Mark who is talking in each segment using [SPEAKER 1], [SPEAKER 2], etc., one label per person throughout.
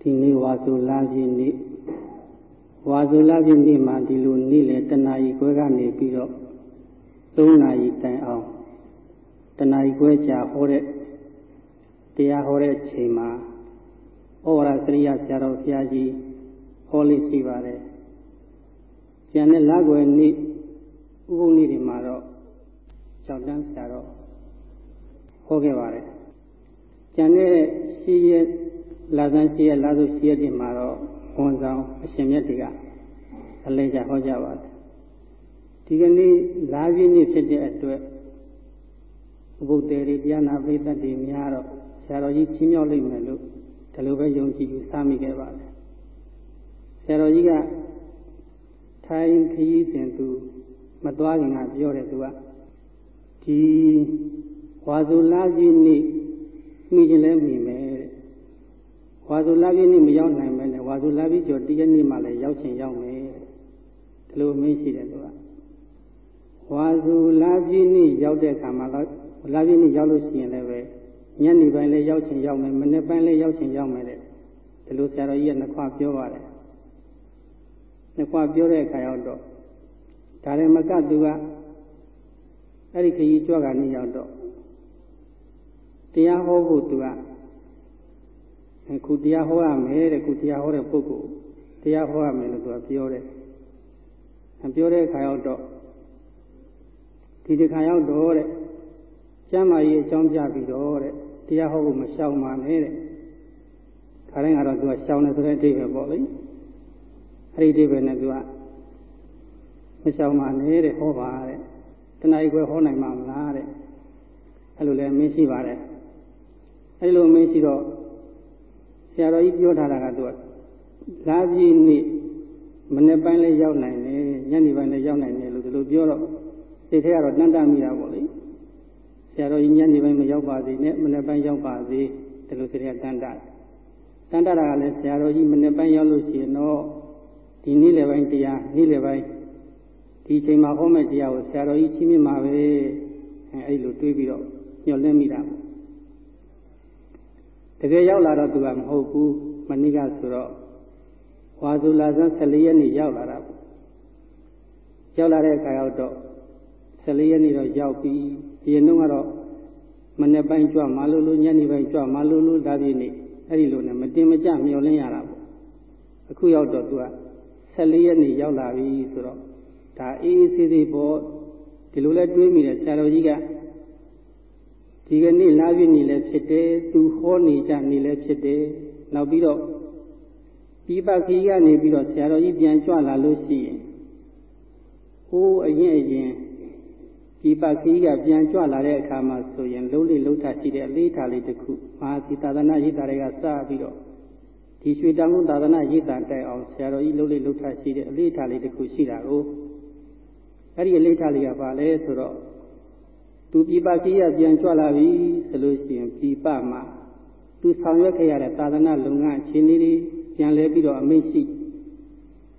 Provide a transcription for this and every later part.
[SPEAKER 1] ဒီနေ့ဝါဆိုလာပြည့်နေ့ဝါဆိုလာပြည့်နေ့မှာဒီလိုနေ့လေတဏှာကြီးခွဲကနေပြီးတော့၃နာရီတိုင်အောင်တဏှာကြီးခွဲကြာဟောတဲ့တရားဟောတဲ့ချိန်မှာဩဝါဒစရိယဆရာတော်ဘုရားကြီးဟောလေးရှိပါတယ်။ကျန်တဲ့လကွယ်နေ့ဥပုပ်နေ့တွေမှာတော့ကြောက်တန်းဆရာတော်ဟောခဲ့ပါတယ်။ကျန်တဲ့ရှိရဲ့ လာဇန်ရှိရဲ့လာစုရှိရဲ့ဒီမှာတော့ဝန်ဆောင်အရှင်မြတ်တွေကအလဲကြဟောကြပါတယ်။ဒီကနေ့လာပြည့်နေ့ဖြစ်တဲ့အတွက်ဥပုပ်တေတွေတရားနာပိသက်တွေများတော့ဆရာတော်ကြီးချင်းမြောက်လိမ့်မယ်လို့ဒီလိုပဲယုံကြည်ယူစမိခဲ့ပါတယ်ဆရာတော်ကြီးကထိုင်ခရီးစဉ်သူမသွားခင်ကပြောတယ်သူကဒီဝါဇုလာကြီးနေ့မိခြင်းလဲမိမယ်တဲ့ ဝါဇုလာကြီးနေ့မရောက်နိုင်မယ်နဲ့ဝါဇုလာကြီးကျော်တည့်ရနေ့မှလည်းရောက်ချင်ရောက်မယ်တဲ့ဒီလိုမင်းရှိတယ်သူကဝါဇုလာကြီးနေ့ရောက်တဲ့အခါမှာလာကြီးနေ့ရောက်လို့ရှိရင်လည်းပဲညနေပိုင်းလည်းရောက်ချင်ရောက်မယ်မနေ့ပိုင်းလည်းရောက်ချင်ရောက်မယ်တဲ့ဒီလိုဆရာတော်ကြီးကနှစ်ခွပြောပါတယ်နှစ်ခွပြောတဲ့အခါရောက်တော့ဒါလည်းမကသူကအဲ့ဒီခရီးကြွကနေရောက်တော့တရားဟောဖို့သူက ခုတရားဟောရမယ်တဲ့ခုတရားဟောတဲ့ပုဂ္ဂိုလ်တရားဟောရမယ်လို့သူကပြောတယ်ပြောတဲ့အခါရောက်တော့ဒီဒီခါရောက်တော့တဲ့ကျမ်းမာရေးအကြောင်းပြပြီးတော့တဲ့တရားဟောဖို့မရှောင်ပါနဲ့တဲ့ခါတိုင်းကတော့သူကရှောင်တယ်ဆိုတဲ့အဓိပ္ပာယ်ပေါ့လေအဲ့ဒီအဓိပ္ပာယ်နဲ့သူကမရှောင်ပါနဲ့တဲ့ဟောပါတဲ့တဏှာကြီးကွယ်ဟောနိုင်မှာမလားတဲ့အဲ့လိုလည်းမင်းရှိပါတယ်အဲ့လိုမင်းရှိတော့ဆ ရာတော်ကြီးပြောထားတာကသူကလာပြည့်နေ့မနေ့ပိုင်းလည်းရောက်နိုင်တယ်ညနေပိုင်းလည်းရောက်နိုင်တယ်လို့ဒီလိုပြောတော့စိတ်ထဲကတော့တန်တမိတာပေါ့လေဆရာတော်ကြီးညနေပိုင်းမရောက်ပါသေးနဲ့မနေ့ပိုင်းရောက်ပါသေးဒီလိုစိတ်ထဲတန်တတန်တတာကလည်းဆရာတော်ကြီးမနေ့ပိုင်းရောက်လို့ရှိရင်တော့ဒီနေ့လယ်ပိုင်းတရားနေ့လယ်ပိုင်းဒီချိန်မှာဟောမဲ့တရားကိုဆရာတော်ကြီးချင်းမြင်မှာပဲအဲအဲ့လိုတွေးပြီးတော့ညှော်လင့်မိတာ တကယ်ရောက်လာတော့သူကမဟုတ်ဘူးမနေ့ကဆိုတော့ဝါဇူလာဇန်14ရက်နေ့ရောက်လာတာရောက်လာတဲ့အခါရောက်တော့14ရက်နေ့တော့ရောက်ပြီဒီရင်တော့ကတော့မနေ့ပိုင်းကြွမလို့လို့ညနေပိုင်းကြွမလို့လို့ဒါပြည့်နေ့အဲ့ဒီလိုနဲ့မတင်မကြမျောလင်းရတာပေါ့အခုရောက်တော့သူက14ရက်နေ့ရောက်လာပြီဆိုတော့ဒါအေးအေးဆေးဆေးပေါ့ဒီလိုလဲတွေးမိတယ်ဆရာတော်ကြီးက ဒီကနေ့လာပြည့်နေ့လည်းဖြစ်တယ်သူဟောနေကြနေ့လည်းဖြစ်တယ်နောက်ပြီးတော့ဒီပခီကနေပြီးတော့ဆရာတော်ကြီးပြန်ကြွလာလို့ရှိရင်ဟိုးအရင်အရင်ဒီပခီကပြန်ကြွလာတဲ့အခါမှာဆိုရင်လုံးလေးလုံးထရှိတဲ့အလေးထားလေးတစ်ခုမဟာစီသာသနာရေးတာတွေကစပြီးတော့ဒီရွှေတန်မှုသာသနာရေးတာတိုက်အောင်ဆရာတော်ကြီးလုံးလေးလုံးထရှိတဲ့အလေးထားလေးတစ်ခုရှိတာကိုအဲ့ဒီအလေးထားလေးကဘာလဲဆိုတော့ သူပြပကြီးရပြန်ကြွလာပြီဆိုလို့ရှိရင်ပြပမှာသူဆောင်ရွက်ခဲ့ရတဲ့သာသနာလုပ်ငန်းအခြေအနေတွေပြန်လဲပြီးတော့အမိန့်ရှိ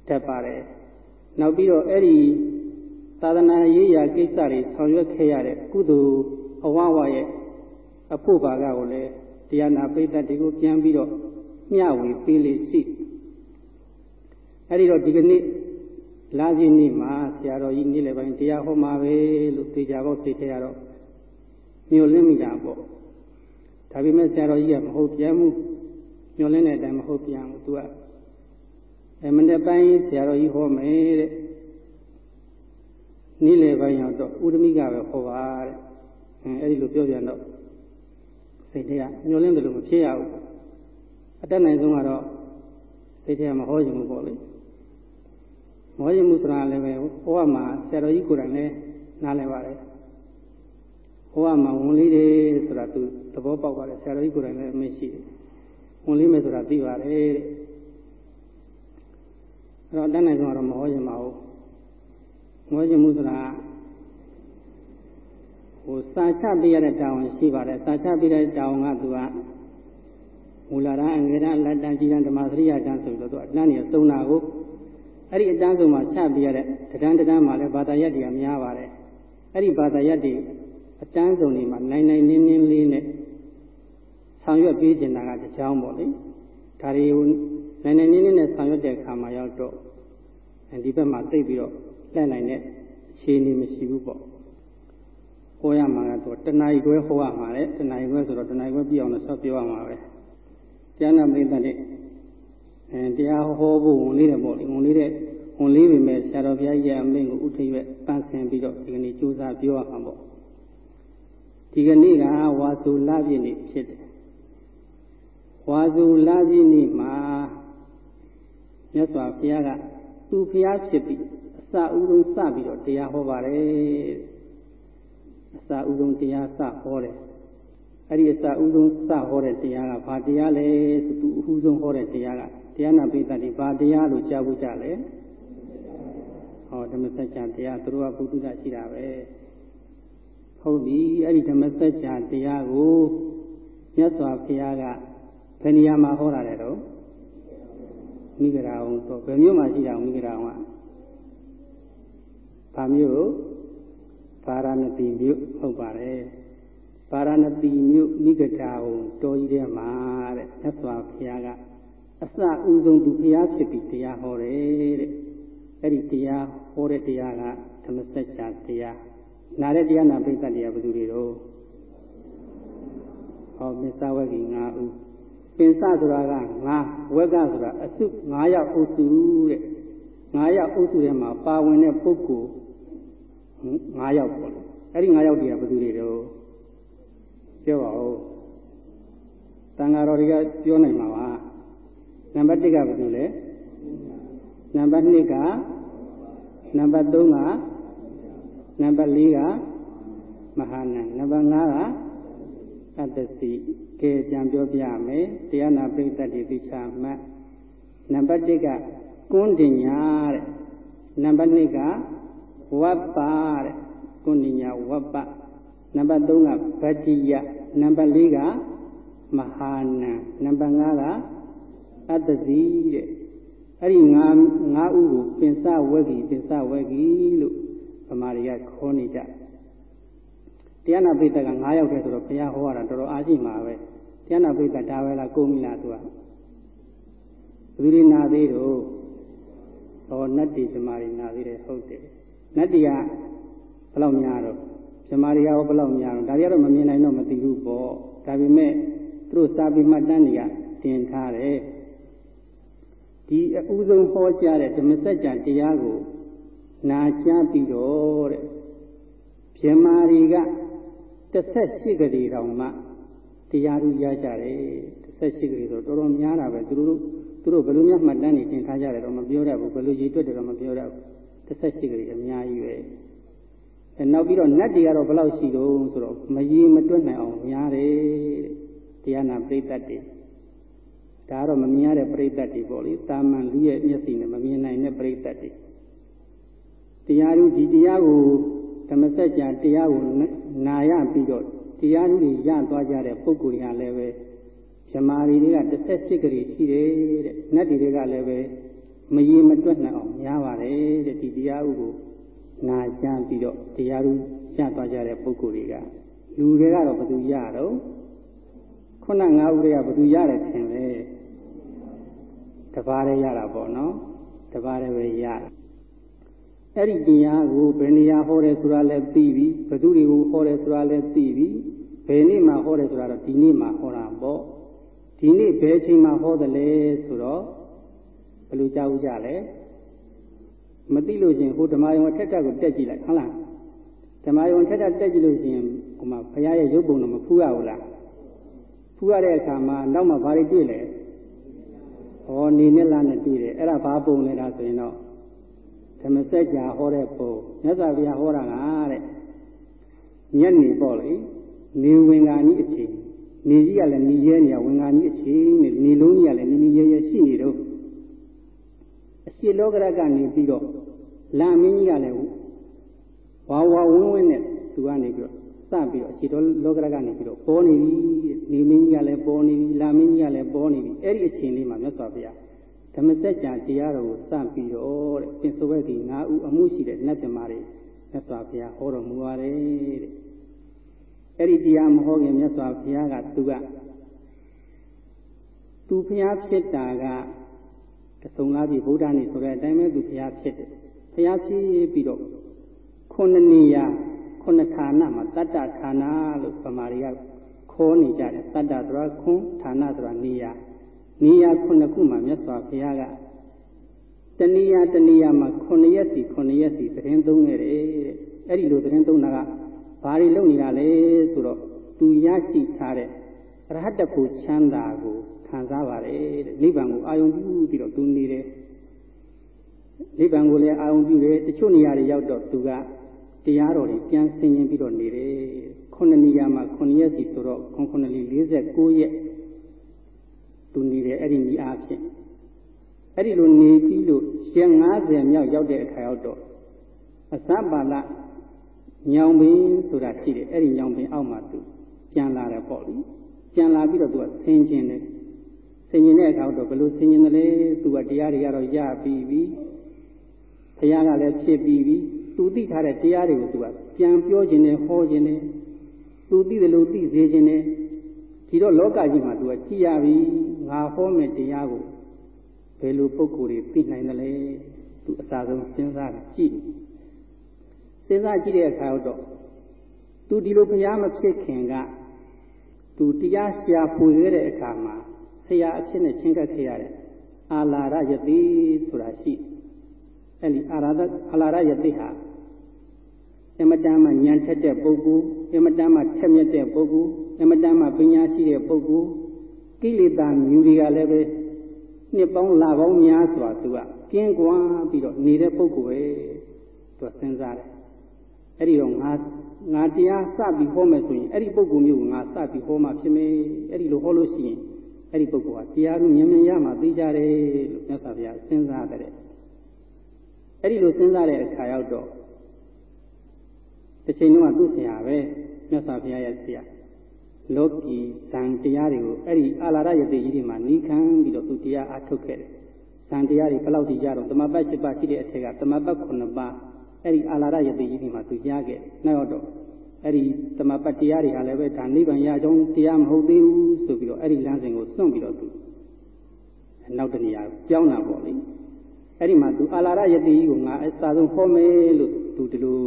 [SPEAKER 1] တတ်ပါတယ်နောက်ပြီးတော့အဲ့ဒီသာသနာရေးရာကိစ္စတွေဆောင်ရွက်ခဲ့ရတဲ့ကုသိုလ်အဝဝရဲ့အဖို့ဘာကကိုလည်းတရားနာပိဋကတ်တွေကိုပြန်ပြီးတော့မျှဝေပေးလေရှိအဲ့ဒီတော့ဒီကနေ့ လာခြင်းနေ့မှာဆရာတော်ကြီးနေ့လည်းပိုင်းတရားဟောမှာပဲလို့သိကြဖို့သိခဲ့ရတော့မျိုးလင်းမိတာပေါ့ဒါပေမဲ့ဆရာတော်ကြီးကမဟုတ်ပြန်ဘူးမျိုးလင်းတဲ့အတိုင်းမဟုတ်ပြန်ဘူးသူကအဲမနေ့ပိုင်းဆရာတော်ကြီးဟောမယ်တဲ့နေ့လယ်ပိုင်းရောက်တော့ဥဒမိကပဲဟောပါတဲ့အဲအဲ့ဒီလိုပြောပြန်တော့စိတ်ထဲကမျိုးလင်းတယ်လို့မဖြစ်ရဘူးအတက်နိုင်ဆုံးကတော့စိတ်ထဲကမဟောချင်ဘူးပေါ့လေ မောရင်မှုဆိုတာလည်းပဲဟောမှာဆရာတော်ကြီးကိုယ်တိုင်လည်းနားလည်ပါတယ်ဟောမှာဝန်လေးတွေဆိုတာသူသဘောပေါက်ပါတယ်ဆရာတော်ကြီးကိုယ်တိုင်လည်းအမေရှိတယ်ဝန်လေးမယ်ဆိုတာသိပါတယ်တဲ့အဲ့တော့တန်းနိုင်ဆုံးတော့မဟောရင်မဟုတ်မောရင်မှုဆိုတာဟိုစာချပေးရတဲ့တာဝန်ရှိပါတယ်စာချပေးတဲ့တာဝန်ကသူကမူလာရအငေရလက်တန်ကြည်တန်ဓမ္မစရိယတန်ဆိုလို့သူအတန်းနေသုံးတာကို အဲ့ဒီအတန်းဆုံးမှာချပြရတဲ့တန်းတန်းမှာလည်းဘာသာရပ်တွေကများပါတယ်အဲ့ဒီဘာသာရပ်တွေအတန်းဆုံးတွေမှာနိုင်နိုင်နင်းနင်းလေးနဲ့ဆောင်ရွက်ပေးနေတာကတကြောင်ပေါ့လေဒါတွေကိုနိုင်နိုင်နင်းနင်းနဲ့ဆောင်ရွက်တဲ့အခါမှာရောက်တော့ဒီဘက်မှာသိပြီးတော့လက်နိုင်တဲ့အခြေအနေမရှိဘူးပေါ့ဟောရမှာကတော့တဏှာကြီးခွဲဟောရမှာလေတဏှာကြီးခွဲဆိုတော့တဏှာကြီးခွဲပြအောင်လို့ဆောက်ပြောရမှာပဲကျမ်းနာပရိသတ်တဲ့ အဲတရားဟောဖို့ဝင်လေးတယ်ပေါ့လေဝင်လေးတဲ့ဝင်လေးပြီမဲ့ဆရာတော်ဘုရားကြီးရဲ့အမိန့်ကိုဥထိပ်ပဲတန်းဆင်ပြီးတော့ဒီကနေ့ကြိုးစားပြောရမှာပေါ့ဒီကနေ့ကဝါစုလပြည့်နေ့ဖြစ်တယ်ဝါစုလပြည့်နေ့မှာမြတ်စွာဘုရားကသူဘုရားဖြစ်ပြီးအစအဦးဆုံးစပြီးတော့တရားဟောပါတယ်အစအဦးဆုံးတရားစဟောတယ်အဲ့ဒီအစအဦးဆုံးစဟောတဲ့တရားကဘာတရားလဲဆိုသူအဦးဆုံးဟောတဲ့တရားက တရားနာပိဋကတိဘာတရားလို့ကြားဖို့ကြလဲဟောဓမ္မစကြာတရားသူတို့ကပုဒ္ဒတာရှိတာပဲဟုတ်ပြီအဲ့ဒီဓမ္မစကြာတရားကိုမြတ်စွာဘုရားကဘယ်နေရာမှာဟောတာလဲတော့မိဂရာအောင်ဆိုဘယ်မြို့မှာရှိတာမိဂရာအောင်ကဗာမြို့ဗာရာဏသီမြို့ဟုတ်ပါတယ်ဗာရာဏသီမြို့မိဂရာအောင်တော်ကြီးထဲမှာတဲ့မြတ်စွာဘုရားက အစဥဆုံးသူဘုရားဖြစ်ပြီးတရားဟောတယ်တဲ့အဲ့ဒီတရားဟောတဲ့တရားကဓမ္မစကြာတရားနာတဲ့တရားနာပိဋကတရားဘယ်သူတွေတော့ဟောမစ္ဆဝဂီ5ဦးပင်စဆိုတာက9ဝက်ကဆိုတာအစု9ယောက်အုပ်စုတဲ့9ယောက်အုပ်စုထဲမှာပါဝင်တဲ့ပုဂ္ဂိုလ်9ယောက်ပေါ့လေအဲ့ဒီ9ယောက်တည်းကဘယ်သူတွေတော့ပြောပါဦးတန်ဃာတော်တွေကပြောနိုင်မှာပါ နံပါတ်1ကဘယ်သူလဲနံပါတ်2ကနံပါတ်3ကနံပါတ်4ကမဟာနံနံပါတ်5ကအတ္တစီကဲပြန်ပြောပြမယ်တရားနာပိဋကတိသိချာမှတ်နံပါတ်1ကကွန်းတင်ညာတဲ့နံပါတ်2ကဝပ္ပါတဲ့ကွန်းတင်ညာဝပ္ပနံပါတ်3ကဗတ္တိယနံပါတ်4ကမဟာနံနံပါတ်5က အတ္တစီတဲ့အဲ့ဒီ၅၅ဥကိုပင်စဝက်ကြီးပင်စဝက်ကြီးလို့ဗမာတွေကခေါ်နေကြတရားနာပိဋကက9ယောက်တည်းဆိုတော့ဘုရားဟောရတာတော်တော်အားရှိမှာပဲတရားနာပိဋကဒါပဲလားကိုမိလားသူကဘယ်လိုနာသေးတော့ဟောနတ်တီဇမာရီနာသေးတယ်ဟုတ်တယ်နတ်တီကဘယ်လောက်များတော့ဇမာရီကဘယ်လောက်များတော့ဒါတွေကတော့မမြင်နိုင်တော့မသိဘူးပေါ့ဒါပေမဲ့သူတို့စာပေမှတ်တမ်းတွေကတင်ထားတယ် ဒီအဥဆုံးဟောကြားတဲ့ဓမ္မစကြာတရားကိုနာကြားပြီးတော့တဲ့ပြမာတွေက18ကလေးတောင်မှတရားသူရကြတယ်18ကလေးဆိုတော်တော်များတာပဲသူတို့သူတို့ဘယ်လိုများမှတ်တမ်းနေသင်ထားကြတယ်တော့မပြောတတ်ဘူးဘယ်လိုရည်တွက်တယ်တော့မပြောတတ်ဘူး18ကလေးအများကြီးပဲအဲနောက်ပြီးတော့နတ်တွေကတော့ဘယ်လောက်ရှိတော့ဆိုတော့မရည်မတွက်နိုင်အောင်များတယ်တရားနာပြိတ္တတွေ ဒါကတော့မမြင်ရတဲ့ပြိတ္တတွေပေါ့လေတာမန်လူရဲ့မျက်စိနဲ့မမြင်နိုင်တဲ့ပြိတ္တတွေတရားသူဒီတရားကိုဓမ္မစကြာတရားကိုနာရပြီးတော့တရားသူတွေရသွားကြတဲ့ပုဂ္ဂိုလ်တွေကလည်းပဲဇမားတွေက18ကလေးရှိတယ်တဲ့နတ်တွေကလည်းပဲမရေမတွက်နိုင်အောင်များပါတယ်တဲ့ဒီတရားဥကိုနာကြပြီးတော့တရားသူရသွားကြတဲ့ပုဂ္ဂိုလ်တွေကလူတွေကတော့ဘယ်သူရတော့ခုနငါးဦးတွေကဘယ်သူရတယ်ထင်လဲ တပါးလေးရတာပေါ့နော်တပါးလေးပဲရတယ်အဲ့ဒီတရားကိုဘယ်နေရာဟောတယ်ဆိုတာလည်းသိပြီဘသူတွေကိုဟောတယ်ဆိုတာလည်းသိပြီဘယ်နေ့မှဟောတယ်ဆိုတာတော့ဒီနေ့မှဟောတာပေါ့ဒီနေ့ဘယ်ချိန်မှဟောတယ်လဲဆိုတော့ဘယ်လိုကြားဦးကြလဲမသိလို့ရှင်ဟိုဓမ္မယုံထက်တက်ကိုတက်ကြည့်လိုက်ဟုတ်လားဓမ္မယုံထက်တက်တက်ကြည့်လို့ရှင်ဟိုမှာဘုရားရဲ့ရုပ်ပုံတော့မဖူးရဘူးလားဖူးရတဲ့အခါမှာနောက်မှဘာတွေတွေ့လဲ ဟောနေနဲ့လားနဲ့တွေ့တယ်အဲ့ဒါဘာပုံလဲဒါဆိုရင်တော့ဓမ္မစကြာဟောတဲ့ပုံမြတ်စွာဘုရားဟောတာကတဲ့ညနေပေါ့လေနေဝင်္ဂာနီးအချိန်နေကြီးကလည်းနေရဲနေရဝင်္ဂာနီးအချိန်နဲ့နေလုံးကြီးကလည်းနေနေရဲရဲရှိနေတော့အရှိလောကရကနေပြီးတော့လာမင်းကြီးကလည်းဝါဝါဝင်းဝင်းနဲ့သူကနေပြီးတော့ စပြီးတော့အရှိတော်လောကရကနေပြီးတော့ပေါ်နေပြီနေမင်းကြီးကလည်းပေါ်နေပြီလာမင်းကြီးကလည်းပေါ်နေပြီအဲ့ဒီအချိန်လေးမှာမြတ်စွာဘုရားဓမ္မစကြာတရားတော်ကိုစပြီးတော့တဲ့သင်ဆိုပဲဒီ၅ဦးအမှုရှိတဲ့နတ်ပြမာတွေမြတ်စွာဘုရားဟောတော်မူပါတယ်တဲ့အဲ့ဒီတရားမဟောခင်မြတ်စွာဘုရားကသူကသူဖျားဖြစ်တာကတဆုံလားပြီဗုဒ္ဓနေဆိုတဲ့အတိုင်းပဲသူဖျားဖြစ်တယ်ဖျားဖြစ်ပြီးတော့ခုနှစ်နေရာ ခုနှစ်ဌာနမှာတတ္တဌာနလို့ပမာရီကခေါ်နေကြတယ်တတ္တဆိုတာခွန်းဌာနဆိုတာနေရာနေရာခုနှစ်ခုမှာမြတ်စွာဘုရားကတဏှာတဏှာမှာခုနှစ်ရက်စီခုနှစ်ရက်စီသတင်းသုံးခဲ့တယ်တဲ့အဲ့ဒီလိုသတင်းသုံးတာကဘာတွေလုပ်နေတာလဲဆိုတော့သူရရှိထားတဲ့ရဟတ္တဖို့ချမ်းသာကိုခံစားပါတယ်တဲ့နိဗ္ဗာန်ကိုအာယုံပြုပြီးတော့သူနေတယ်နိဗ္ဗာန်ကိုလည်းအာယုံပြုတယ်တချို့နေရာတွေရောက်တော့သူက တရားတော်တွေပြန်ဆင်ရင်ပြီးတော့နေတယ်ခုနှစ်နေရာမှာခုနှစ်ရက်စီဆိုတော့ခုခုနှစ်လေး49ရက်သူနေတယ်အဲ့ဒီနေအားဖြင့်အဲ့ဒီလိုနေပြီးလို့ရက်90မြောက်ရောက်တဲ့အခါရောက်တော့အစပါလညောင်ပင်ဆိုတာရှိတယ်အဲ့ဒီညောင်ပင်အောက်မှာသူပြန်လာတယ်ပေါ့လေပြန်လာပြီးတော့သူကဆင်းခြင်းတယ်ဆင်ញင်တဲ့အခါတော့ဘလို့ဆင်ញင်တယ်လဲသူကတရားတွေကတော့ရပြီးပြီဘုရားကလည်းဖြစ်ပြီးပြီ သူသိထားတဲ့တရားတွေကိုသူကပြန်ပြောခြင်းနဲ့ဟောခြင်းနဲ့သူသိတယ်လို့သိစေခြင်းနဲ့ဒီတော့လောကကြီးမှာသူကကြည်ရပြီငါဟောမဲ့တရားကိုဘယ်လိုပုံကိုယ်တွေသိနိုင်တယ်လဲသူအစားဆုံးစဉ်းစားကြည့်စဉ်းစားကြည့်တဲ့အခါတော့သူဒီလိုဘုရားမဖြစ်ခင်ကသူတရားရှာဖွေခဲ့တဲ့အခါမှာဆရာအဖြစ်နဲ့ချင်းကပ်ခဲ့ရတဲ့အာလာရယတိဆိုတာရှိအဲ့ဒီအာရဒအာလာရယတိဟာ အမတန်မှဉာဏ်ထက်တဲ့ပုဂ္ဂိုလ်အမတန်မှထက်မြက်တဲ့ပုဂ္ဂိုလ်အမတန်မှပညာရှိတဲ့ပုဂ္ဂိုလ်ကိလေသာမြူတွေကလည်းပဲနှစ်ပေါင်းလပေါင်းများစွာသူကကျင်းကွာပြီးတော့နေတဲ့ပုဂ္ဂိုလ်ပဲသူကစဉ်းစားတယ်အဲ့ဒီတော့ငါငါတရားစပြီးဟောမယ်ဆိုရင်အဲ့ဒီပုဂ္ဂိုလ်မျိုးကိုငါစပြီးဟောမှဖြစ်မယ်အဲ့ဒီလိုဟောလို့ရှိရင်အဲ့ဒီပုဂ္ဂိုလ်ကတရားကိုမြင်မြင်ရမှသိကြတယ်လို့မြတ်စွာဘုရားစဉ်းစားတဲ့အဲ့ဒီလိုစဉ်းစားတဲ့အခါရောက်တော့ တစ်ချိန်လုံးကသူ့ဆရာပဲမြတ်စွာဘုရားရဲ့ဆရာလောကီဇံတရားတွေကိုအဲ့ဒီအာလာရယတိကြီးတွေမှာနီးခံပြီးတော့သူတရားအထုတ်ခဲ့တယ်ဇံတရားတွေဘယ်လောက်ထိကြတော့သမပတ်၈ပါးရှိတဲ့အထက်ကသမပတ်9ပါးအဲ့ဒီအာလာရယတိကြီးတွေမှာသူကြားခဲ့နောက်တော့အဲ့ဒီသမပတ်တရားတွေဟာလည်းပဲဒါနိဗ္ဗာန်ရကြောင်းတရားမဟုတ်သေးဘူးဆိုပြီးတော့အဲ့ဒီလမ်းစဉ်ကိုစွန့်ပြီးတော့သူနောက်တနေရာကြောင်းတာပေါ့လေအဲ့ဒီမှာသူအာလာရယတိကြီးကိုငါအစာဆုံးဟောမယ်လို့သူဒီလို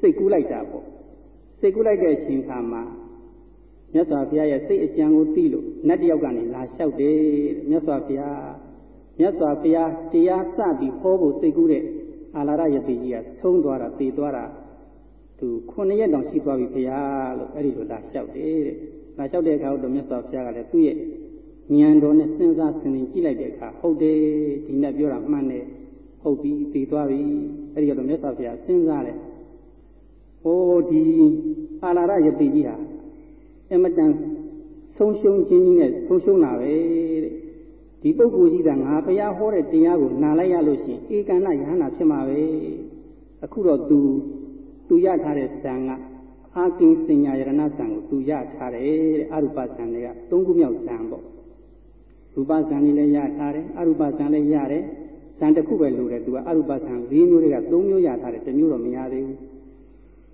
[SPEAKER 1] စိတ်ကူးလိုက်တာပေါ့စိတ်ကူးလိုက်တဲ့အချိန်ခါမှာမြတ်စွာဘုရားရဲ့စိတ်အကြံကိုသိလို့နတ်တယောက်ကနေလာလျှောက်တယ်မြတ်စွာဘုရားမြတ်စွာဘုရားတရားစပြီးဟောဖို့စိတ်ကူးတဲ့အာလာရယတိကြီးကသုံးသွားတာသိသွားတာသူခုနှစ်ရက်တောင်ရှိသွားပြီဘုရားလို့အဲ့ဒီလိုလာလျှောက်တယ်တဲ့လာလျှောက်တဲ့အခါတော့မြတ်စွာဘုရားကလည်းသူ့ရဲ့ဉာဏ်တော်နဲ့စဉ်းစားဆင်ခြင်ကြည့်လိုက်တဲ့အခါဟုတ်တယ်ဒီနဲ့ပြောတာမှန်တယ်ဟုတ်ပြီသိသွားပြီအဲ့ဒီတော့မြတ်စွာဘုရားစဉ်းစားတယ် ဟိုဒီအာလာရယတိကြီးဟာအမတန်ဆုံးရှုံးခြင်းကြီးနဲ့ဆုံးရှုံးတာပဲတဲ့ဒီပုဂ္ဂိုလ်ကြီးကငါဘုရားဟောတဲ့တရားကိုနားလိုက်ရလို့ရှိရင်ဧကန္နယဟနာဖြစ်မှာပဲအခုတော့ तू သူရထားတဲ့ဇံကအာကိစညာယရဏဇံကိုသူရထားတယ်တဲ့အရူပဇံတွေကသုံးခုမြောက်ဇံပေါ့ရူပဇံလေးလည်းရထားတယ်အရူပဇံလည်းရတယ်ဇံတစ်ခုပဲလိုတယ်သူကအရူပဇံ၄မျိုးတွေက၃မျိုးရထားတယ်တစ်မျိုးတော့မရသေးဘူး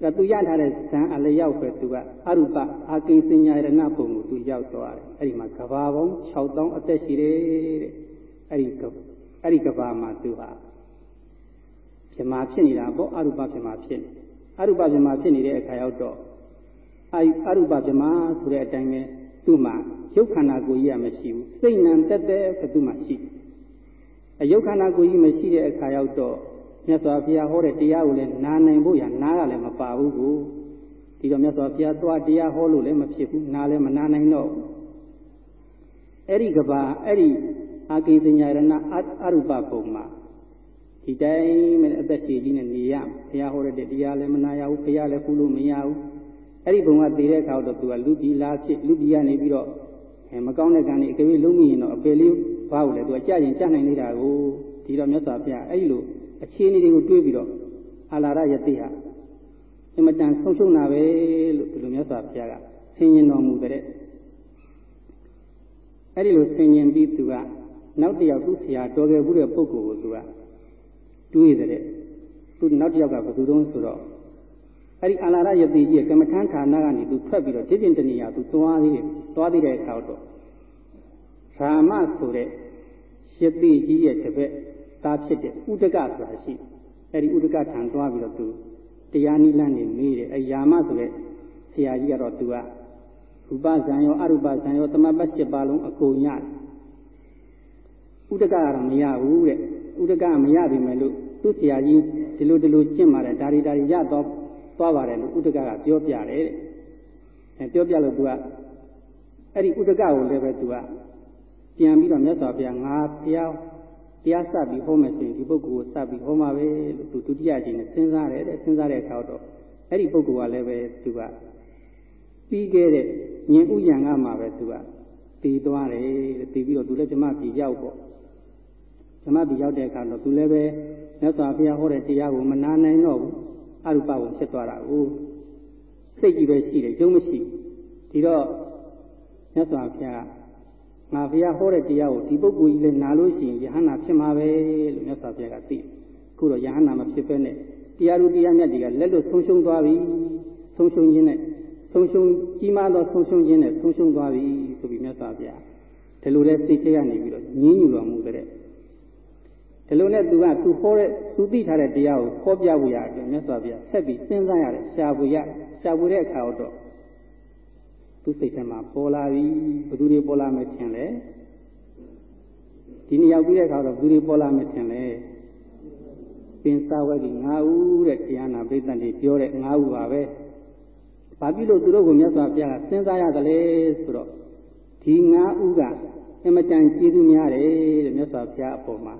[SPEAKER 1] ဒါသူရထားတဲ့ဇံအလျောက်ပဲသူကအရူပအာကိစညာယရဏပုံကိုသူရောက်သွားတယ်အဲ့ဒီမှာကဘာပေါင်း6000အသက်ရှိတယ်တဲ့အဲ့ဒီအဲ့ဒီကဘာမှာသူဟာပြမာဖြစ်နေတာပေါ့အရူပပြမာဖြစ်နေအရုပဗြဟ္မာဖြစ်နေတဲ့အခါရောက်တော့အအရုပဗြဟ္မာဆိုတဲ့အတိုင်းပဲသူ့မှာရုပ်ခန္ဓာကိုယ်ကြီးကမရှိဘူးစိတ်နံတက်တဲ့ဘသူမှရှိအယုတ်ခန္ဓာကိုယ်ကြီးမရှိတဲ့အခါရောက်တော့ မြတ်စွာဘုရားဟောတဲ့တရားကိုလည်းနာနိုင်ဖို့ရနားရလည်းမပါဘူးကိုဒီတော့မြတ်စွာဘုရားသွားတရားဟောလို့လည်းမဖြစ်ဘူးနားလည်းမနာနိုင်တော့အဲ့ဒီကဘာအဲ့ဒီအာကိသညာရဏအရုပပုံမှာဒီတိုင်းမဲ့အသက်ရှည်ကြီးနဲ့နေရဘုရားဟောတဲ့တရားလည်းမနာရဘူးဘုရားလည်းကုလို့မရဘူးအဲ့ဒီဘုံကတည်တဲ့အခါတော့သူကလူပြည်လားဖြစ်လူပြည်ကနေပြီးတော့အဲမကောင်းတဲ့ကံတွေအကြွေးလုံးမိရင်တော့အပယ်လေးဘာကိုလဲသူကကြရင်ကြနိုင်နေတာကိုဒီတော့မြတ်စွာဘုရားအဲ့ဒီလို အခြေအနေတွေကိုတွေးပြီးတော့အာလာရယတိဟာအမတန်ဆုံးရှုံးတာပဲလို့ဒီလိုမြတ်စွာဘုရားကဆင်ញင်တော်မူတဲ့အဲ့ဒီလိုဆင်ញင်ပြီးသူကနောက်တယောက်သူ့ဆရာတော်ခဲ့ဘူးတဲ့ပုဂ္ဂိုလ်ကိုသူကတွေးတဲ့သူနောက်တစ်ယောက်ကဘယ်သူတုံးဆိုတော့အဲ့ဒီအာလာရယတိကြီးရဲ့ကမ္မထမ်းဌာနကနေသူထွက်ပြီးတော့ဒီပြင်တဏှာသူသွားသေးတယ်သွားသေးတဲ့အခါတော့ရရာမဆိုတဲ့ရတိကြီးရဲ့တပည့် သားဖြစ်တဲ့ဥဒကဆိုတာရှိအဲ့ဒီဥဒကထံသွားပြီးတော့သူတရားနိလန်းနေမေးတယ်အဲယာမဆိုတဲ့ဆရာကြီးကတော့သူကရူပဇံရောအရူပဇံရောတမပတ်၈ပါးလုံးအကုန်ရတယ်ဥဒကကတော့မရဘူးတဲ့ဥဒကမရပြီမဲ့လို့သူ့ဆရာကြီးဒီလိုဒီလိုကျင့်ပါတယ်ဒါရီဒါရီရတော့သွားပါတယ်လို့ဥဒကကပြောပြတယ်တဲ့အဲပြောပြလို့သူကအဲ့ဒီဥဒကကိုလည်းပဲသူကပြန်ပြီးတော့မြတ်စွာဘုရားငါဘုရား တရားစပြီးဟောမယ်ဆိုရင်ဒီပုဂ္ဂိုလ်ကိုစပြီးဟောမှာပဲလို့သူဒုတိယအချိန်နဲ့စဉ်းစားတယ်တဲ့စဉ်းစားတဲ့အခါတော့အဲ့ဒီပုဂ္ဂိုလ်ကလည်းပဲသူကပြီးခဲ့တဲ့ဉာဏ်ဥယျံကမှပဲသူကတည်သွားတယ်တဲ့တည်ပြီးတော့သူလည်းဓမ္မပြည်ရောက်ပေါ့ဓမ္မပြည်ရောက်တဲ့အခါတော့သူလည်းပဲမြတ်စွာဘုရားဟောတဲ့တရားကိုမနာနိုင်တော့ဘူးအရူပကိုဖြစ်သွားတာကိုစိတ်ကြီးပဲရှိတယ်ကျုံးမရှိဒီတော့မြတ်စွာဘုရား ငါဘုရားဟောတဲ့တရားကိုဒီပုဂ္ဂိုလ်ကြီးလည်းနာလို့ရှိရင်ယဟန္တာဖြစ်မှာပဲလို့မြတ်စွာဘုရားကသိခုတော့ယဟန္တာမဖြစ်ပဲနဲ့တရားလူတရားမြတ်တွေကလက်လွတ်ဆုံးရှုံးသွားပြီဆုံးရှုံးခြင်းနဲ့ဆုံးရှုံးကြီးမားသောဆုံးရှုံးခြင်းနဲ့ဆုံးရှုံးသွားပြီဆိုပြီးမြတ်စွာဘုရားဒီလိုလဲသိချရနေပြီးတော့ညင်းညူတော်မူကြတဲ့ဒီလိုနဲ့သူကသူဟောတဲ့သူသိထားတဲ့တရားကိုဟောပြဖို့ရတယ်မြတ်စွာဘုရားဆက်ပြီးစဉ်းစားရတယ်ရှားဖို့ရရှားဖို့တဲ့အခါတော့ သူစိတ်ထဲမှာပေါ်လာပြီဘယ်သူတွေပေါ်လာမယ်ထင်လဲဒီနေ့ရောက်ပြီးတဲ့အခါတော့ဘယ်သူတွေပေါ်လာမယ်ထင်လဲပင်စာဝက်ကြီး၅ဦးတဲ့တရားနာပိဋကတ်တွေပြောတဲ့၅ဦးပါပဲဘာဖြစ်လို့သူတို့ကိုမြတ်စွာဘုရားကစဉ်းစားရတယ်လဲဆိုတော့ဒီ၅ဦးကအမတန်ကျေးဇူးများတယ်တဲ့မြတ်စွာဘုရားအပေါ်မှာ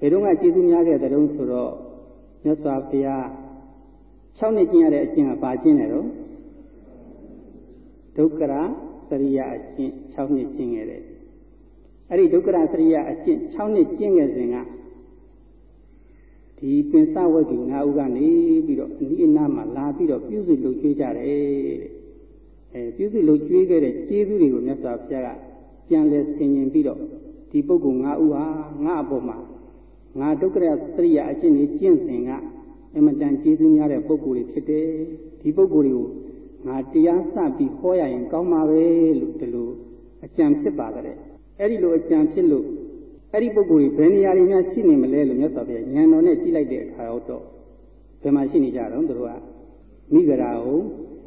[SPEAKER 1] ဘယ်တော့မှကျေးဇူးများခဲ့တဲ့တုန်းဆိုတော့မြတ်စွာဘုရား6နှစ်ကျင့်ရတဲ့အကျင့်ကဘာကျင့်လဲတော့ ဒုက္ခရာစရိယအကျင့်6နှစ်ကျင့်ခဲ့တယ်အဲ့ဒီဒုက္ခရာစရိယအကျင့်6နှစ်ကျင့်ခဲ့စဉ်ကဒီပင်စဝက်ကြီး၅ဦးကနေပြီးတော့အနီးအနားမှာလာပြီးတော့ပြုစုလုပ်ကျွေးကြတယ်တဲ့အဲပြုစုလုပ်ကျွေးခဲ့တဲ့ကျေးဇူးတွေကိုမြတ်စွာဘုရားကပြန်လဲဆင်ញင်ပြီးတော့ဒီပုဂ္ဂိုလ်၅ဦးဟာငါ့အပေါ်မှာငါဒုက္ခရသရိယာအကျင့်ကြီးကျင့်စဉ်ကအမတန်ကျေးဇူးများတဲ့ပုဂ္ဂိုလ်တွေဖြစ်တယ်ဒီပုဂ္ဂိုလ်တွေကို ငါတရားစပြီးဟောရရင်ကောင်းပါပဲလို့ဒီလိုအကြံဖြစ်ပါတယ်အဲ့ဒီလိုအကြံဖြစ်လို့အဲ့ဒီပုဂ္ဂိုလ်ကြီးဘယ်နေရာတွေများရှိနေမလဲလို့မြတ်စွာဘုရားဉာဏ်တော်နဲ့ကြည့်လိုက်တဲ့အခါတော့ဘယ်မှာရှိနေကြတော့သူတို့ကမိဂရာဟု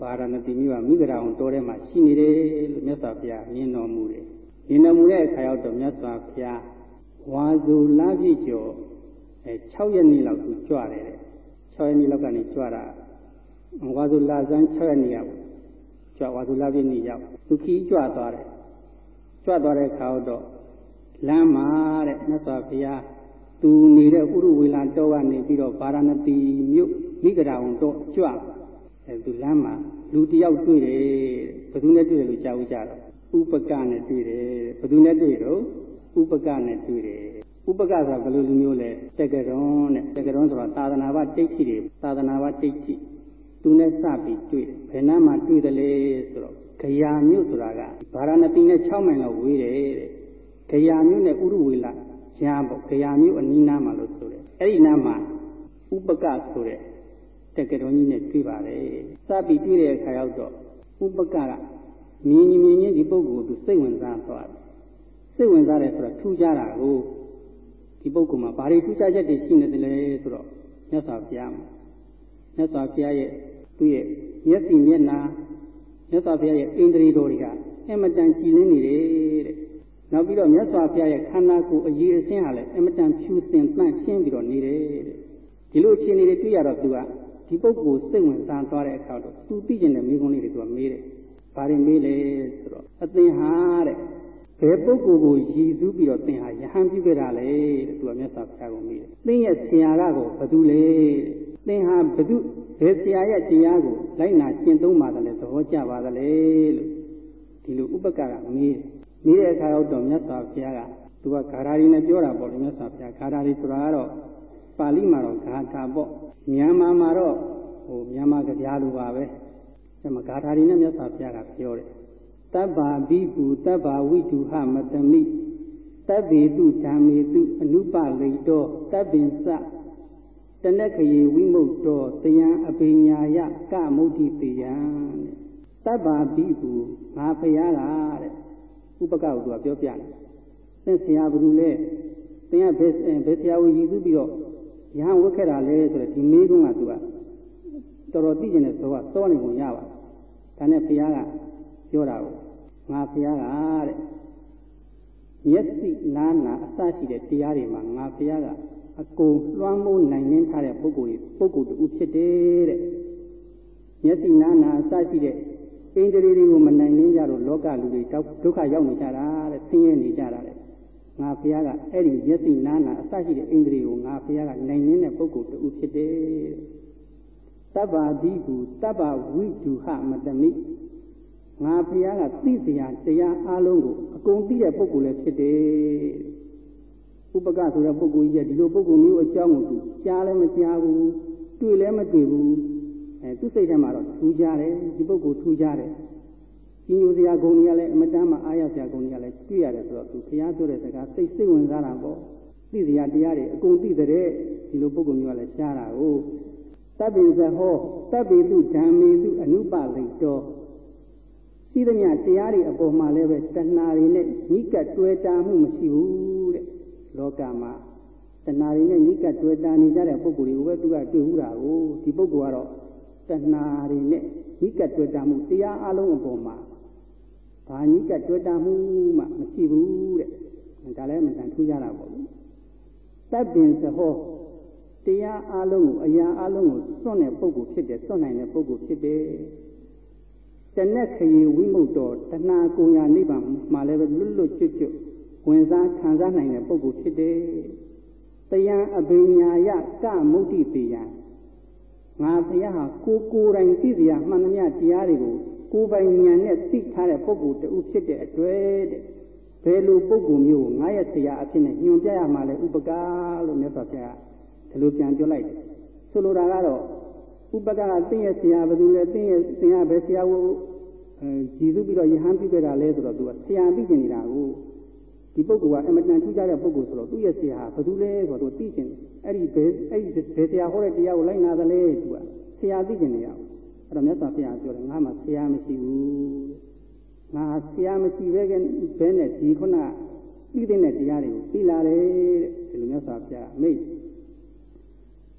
[SPEAKER 1] ပါရဏတိမြို့ကမိဂရာဟုတော်ထဲမှာရှိနေတယ်လို့မြတ်စွာဘုရားမြင်တော်မူတယ်မြင်တော်မူတဲ့အခါရောက်တော့မြတ်စွာဘုရားဝါဇူလပြည့်ကျော်အဲ6ရက်နေ့လောက်သူကြွတယ်တဲ့6ရက်နေ့လောက်ကနေကြွတာ ဝါဇူလာဇန်6ရက်နေ့ရောက်ကြွဝါဇူလပြည့်နေ့ရောက်သူခီးကြွသွားတယ်ကြွသွားတဲ့အခါတော့လမ်းမှာတဲ့မြတ်စွာဘုရားသူနေတဲ့ဥရဝေလာတောကနေပြီးတော့ဗာရာဏသီမြို့မိဂရာဝန်တော့ကြွအဲသူလမ်းမှာလူတယောက်တွေ့တယ်ဘယ်သူနဲ့တွေ့တယ်လို့ကြားဦးကြတော့ဥပကနဲ့တွေ့တယ်ဘယ်သူနဲ့တွေ့တော့ဥပကနဲ့တွေ့တယ်ဥပကဆိုတာဘယ်လိုလူမျိုးလဲတက္ကရွန်တဲ့တက္ကရွန်ဆိုတာသာသနာ့ဘတိတ်ချိတွေသာသနာ့ဘတိတ်ချိ သူနဲ့စပြီးတွေ့ဘယ်နှမ်းမှာတွေ့တယ်လဲဆိုတော့ခရာမြို့ဆိုတာကဗာရာဏသီနဲ့6မိုင်လောက်ဝေးတယ်တဲ့ခရာမြို့နဲ့ဥရဝေလညာပေါ့ခရာမြို့အနီးနားမှာလို့ဆိုတယ်အဲ့ဒီနားမှာဥပကဆိုတဲ့တက္ကရွန်ကြီးနဲ့တွေ့ပါတယ်စပြီးတွေ့တဲ့အခါရောက်တော့ဥပကကမြင်မြင်ချင်းဒီပုဂ္ဂိုလ်ကိုသူစိတ်ဝင်စားသွားတယ်စိတ်ဝင်စားတယ်ဆိုတော့ထူးခြားတာကိုဒီပုဂ္ဂိုလ်မှာဘာတွေထူးခြားချက်တွေရှိနေတယ်လဲဆိုတော့မြတ်စွာဘုရားမှာမြတ်စွာဘုရားရဲ့ သူ့ရဲ့မျက်စိမျက်နာမြတ်စွာဘုရားရဲ့အိန္ဒြေတော်တွေကအမတန်ကြည်လင်းနေတယ်တဲ့နောက်ပြီးတော့မြတ်စွာဘုရားရဲ့ခန္ဓာကိုယ်အရေးအစင်းဟာလည်းအမတန်ဖြူစင်တန့်ရှင်းပြီးတော့နေတယ်တဲ့ဒီလိုအခြေအနေတွေတွေ့ရတော့သူကဒီပုဂ္ဂိုလ်စိတ်ဝင်စားသွားတဲ့အခါတော့သူသိကျင်တဲ့မိကုန်းလေးတွေသူကမေးတယ်။ဘာတွေမေးလဲဆိုတော့အသင်ဟာတဲ့ဘယ်ပုဂ္ဂိုလ်ကိုရည်စူးပြီးတော့သင်ဟာယဟန်ပြုခဲ့တာလဲတဲ့သူကမြတ်စွာဘုရားကိုမေးတယ်။သင်ရဲ့ဆရာကတော့ဘသူလဲ။ သင်ဟာဘသူဘယ်ဆရာရဲ့တရားကိုလိုက်နာကျင့်သုံးပါတယ်လဲသဘောကျပါတယ်လို့ဒီလိုဥပကကမေးတယ်။မေးတဲ့အခါတော့မြတ်စွာဘုရားကသူကဂါရာရီနဲ့ပြောတာပေါ့လေမြတ်စွာဘုရားဂါရာရီဆိုတာကတော့ပါဠိမှာတော့ဂါထာပေါ့မြန်မာမှာတော့ဟိုမြန်မာကြပြားလိုပါပဲအဲမှာဂါထာရီနဲ့မြတ်စွာဘုရားကပြောတယ်တဗ္ဗာဘိကုတဗ္ဗာဝိတုဟမတမိတဗ္ဗေတုဓမ္မေတုအနုပလိတောတဗ္ဗင်္စ တနက္ခယေဝိမုတ်တောတယံအပိညာယကမုဋ္ဌိတေယံတဗ္ဗာဘိကုငါဖရာကတဲ့ဥပကကိုသူကပြောပြတယ်သင်ဆရာဘယ်လိုလဲသင်ကဘယ်ဘယ်ဆရာကိုရည်သူပြီးတော့ရဟန်းဝတ်ခဲ့တာလဲဆိုတော့ဒီမေးခွန်းကသူကတော်တော်သိကျင်တဲ့သောကသောနေပုံရပါဒါနဲ့ဘုရားကပြောတာကိုငါဘုရားကတဲ့မျက်စိနားနာအစရှိတဲ့တရားတွေမှာငါဘုရားက အကုန်လွှမ်းမိုးနိုင်နှင်းထားတဲ့ပုဂ္ဂိုလ်ပုဂ္ဂိုလ်တူဖြစ်တယ်တဲ့မျက်စိနားနာအစရှိတဲ့အင်းတရီတွေကိုမနိုင်နှင်းကြတော့လောကလူတွေဒုက္ခရောက်နေကြတာတဲ့ဆင်းရဲနေကြတာတဲ့ငါဘုရားကအဲ့ဒီမျက်စိနားနာအစရှိတဲ့အင်္ဂရိကိုငါဘုရားကနိုင်နှင်းတဲ့ပုဂ္ဂိုလ်တူဖြစ်တယ်တဗ္ဗာတိကူတဗ္ဗဝိဒုဟမတမိငါဘုရားကသိစရာတရားအလုံးကိုအကုန်သိတဲ့ပုဂ္ဂိုလ်လည်းဖြစ်တယ် ဥပကဆိုတဲ့ပုဂ္ဂိုလ်ကြီးကဒီလိုပုဂ္ဂိုလ်မျိုးအကြောင်းကိုသူကြားလည်းမကြားဘူးတွေ့လည်းမတွေ့ဘူးအဲသူစိတ်ထဲမှာတော့ထူးကြတယ်ဒီပုဂ္ဂိုလ်ထူးကြတယ်ကြီးညိုစရာဂုဏ်တွေကလည်းအမတန်မှအားရစရာဂုဏ်တွေကလည်းတွေ့ရတယ်ဆိုတော့သူဘုရားပြောတဲ့စကားစိတ်စိတ်ဝင်စားတာပေါ့သိစရာတရားတွေအကုန်သိတဲ့ဒီလိုပုဂ္ဂိုလ်မျိုးကလည်းရှားတာကိုသဗ္ဗေဇဟောသဗ္ဗေတုဓမ္မေတုအနုပလိတ်တော်ရှိသမျှတရားတွေအပေါ်မှာလည်းပဲတဏှာတွေနဲ့ညှိကပ်တွေ့တာမှုမရှိဘူးတဲ့ လောကမှာတဏှာတွေနဲ့ညှိကပ်တွေ့တာနေကြတဲ့ပုဂ္ဂိုလ်တွေကိုပဲသူကတွေ့ဘူးတာကိုဒီပုဂ္ဂိုလ်ကတော့တဏှာတွေနဲ့ညှိကပ်တွေ့တာမှုတရားအလုံးအပေါ်မှာဘာညှိကပ်တွေ့တာမှုမှမရှိဘူးတဲ့ဒါလည်းမတန်ထူးကြတာပေါ့တပ်ပင်သဟောတရားအလုံးကိုအရာအလုံးကိုစွန့်တဲ့ပုဂ္ဂိုလ်ဖြစ်တယ်စွန့်နိုင်တဲ့ပုဂ္ဂိုလ်ဖြစ်တယ်တဏက်ခရီဝိမုတ်တော်တဏှာကိုညာနိဗ္ဗာန်မှာလည်းပဲလွတ်လွတ်ကျွတ်ကျွတ် ဝင်စားခံစားနိုင်တဲ့ပုဂ္ဂိုလ်ဖြစ်တယ်။တယံအဘိညာယကမုတ်တိပေယံငါဘုရားဟာကိုကိုယ်တိုင်သိစရာမှန်သမျှတရားတွေကိုကိုယ်ပိုင်ဉာဏ်နဲ့သိထားတဲ့ပုဂ္ဂိုလ်တူဖြစ်တဲ့အတွက်တဲ့ဘယ်လိုပုဂ္ဂိုလ်မျိုးကိုငါရဲ့ဆရာအဖြစ်နဲ့ညွှန်ပြရမှာလဲဥပကာလို့မြတ်စွာဘုရားဒီလိုပြန်ပြောလိုက်တယ်ဆိုလိုတာကတော့ဥပကကတင်းရဲ့ဆရာဘယ်သူလဲတင်းရဲ့သင်ကဘယ်ဆရာကိုအဲကြည်စုပြီးတော့ယဟန်ပြုခဲ့တာလဲဆိုတော့သူကဆရာသိကျင်နေတာကို ဒီပုဂ္ဂိုလ်ကအမတန်ထူးခြားတဲ့ပုဂ္ဂိုလ်ဆိုတော့သူ့ရဲ့ဆရာဟာဘယ်သူလဲဆိုတော့သူသိကျင်အဲ့ဒီဘယ်အဲ့ဒီဘယ်ဆရာဟောတဲ့တရားကိုလိုက်နာသလဲသူကဆရာသိကျင်နေရအောင်အဲ့တော့မြတ်စွာဘုရားပြောတယ်ငါမှဆရာမရှိဘူးငါဆရာမရှိပဲကဘဲနဲ့ဒီခုနသိတဲ့တရားတွေကိုသိလာတယ်တဲ့ဒီလိုမြတ်စွာဘုရားမိတ်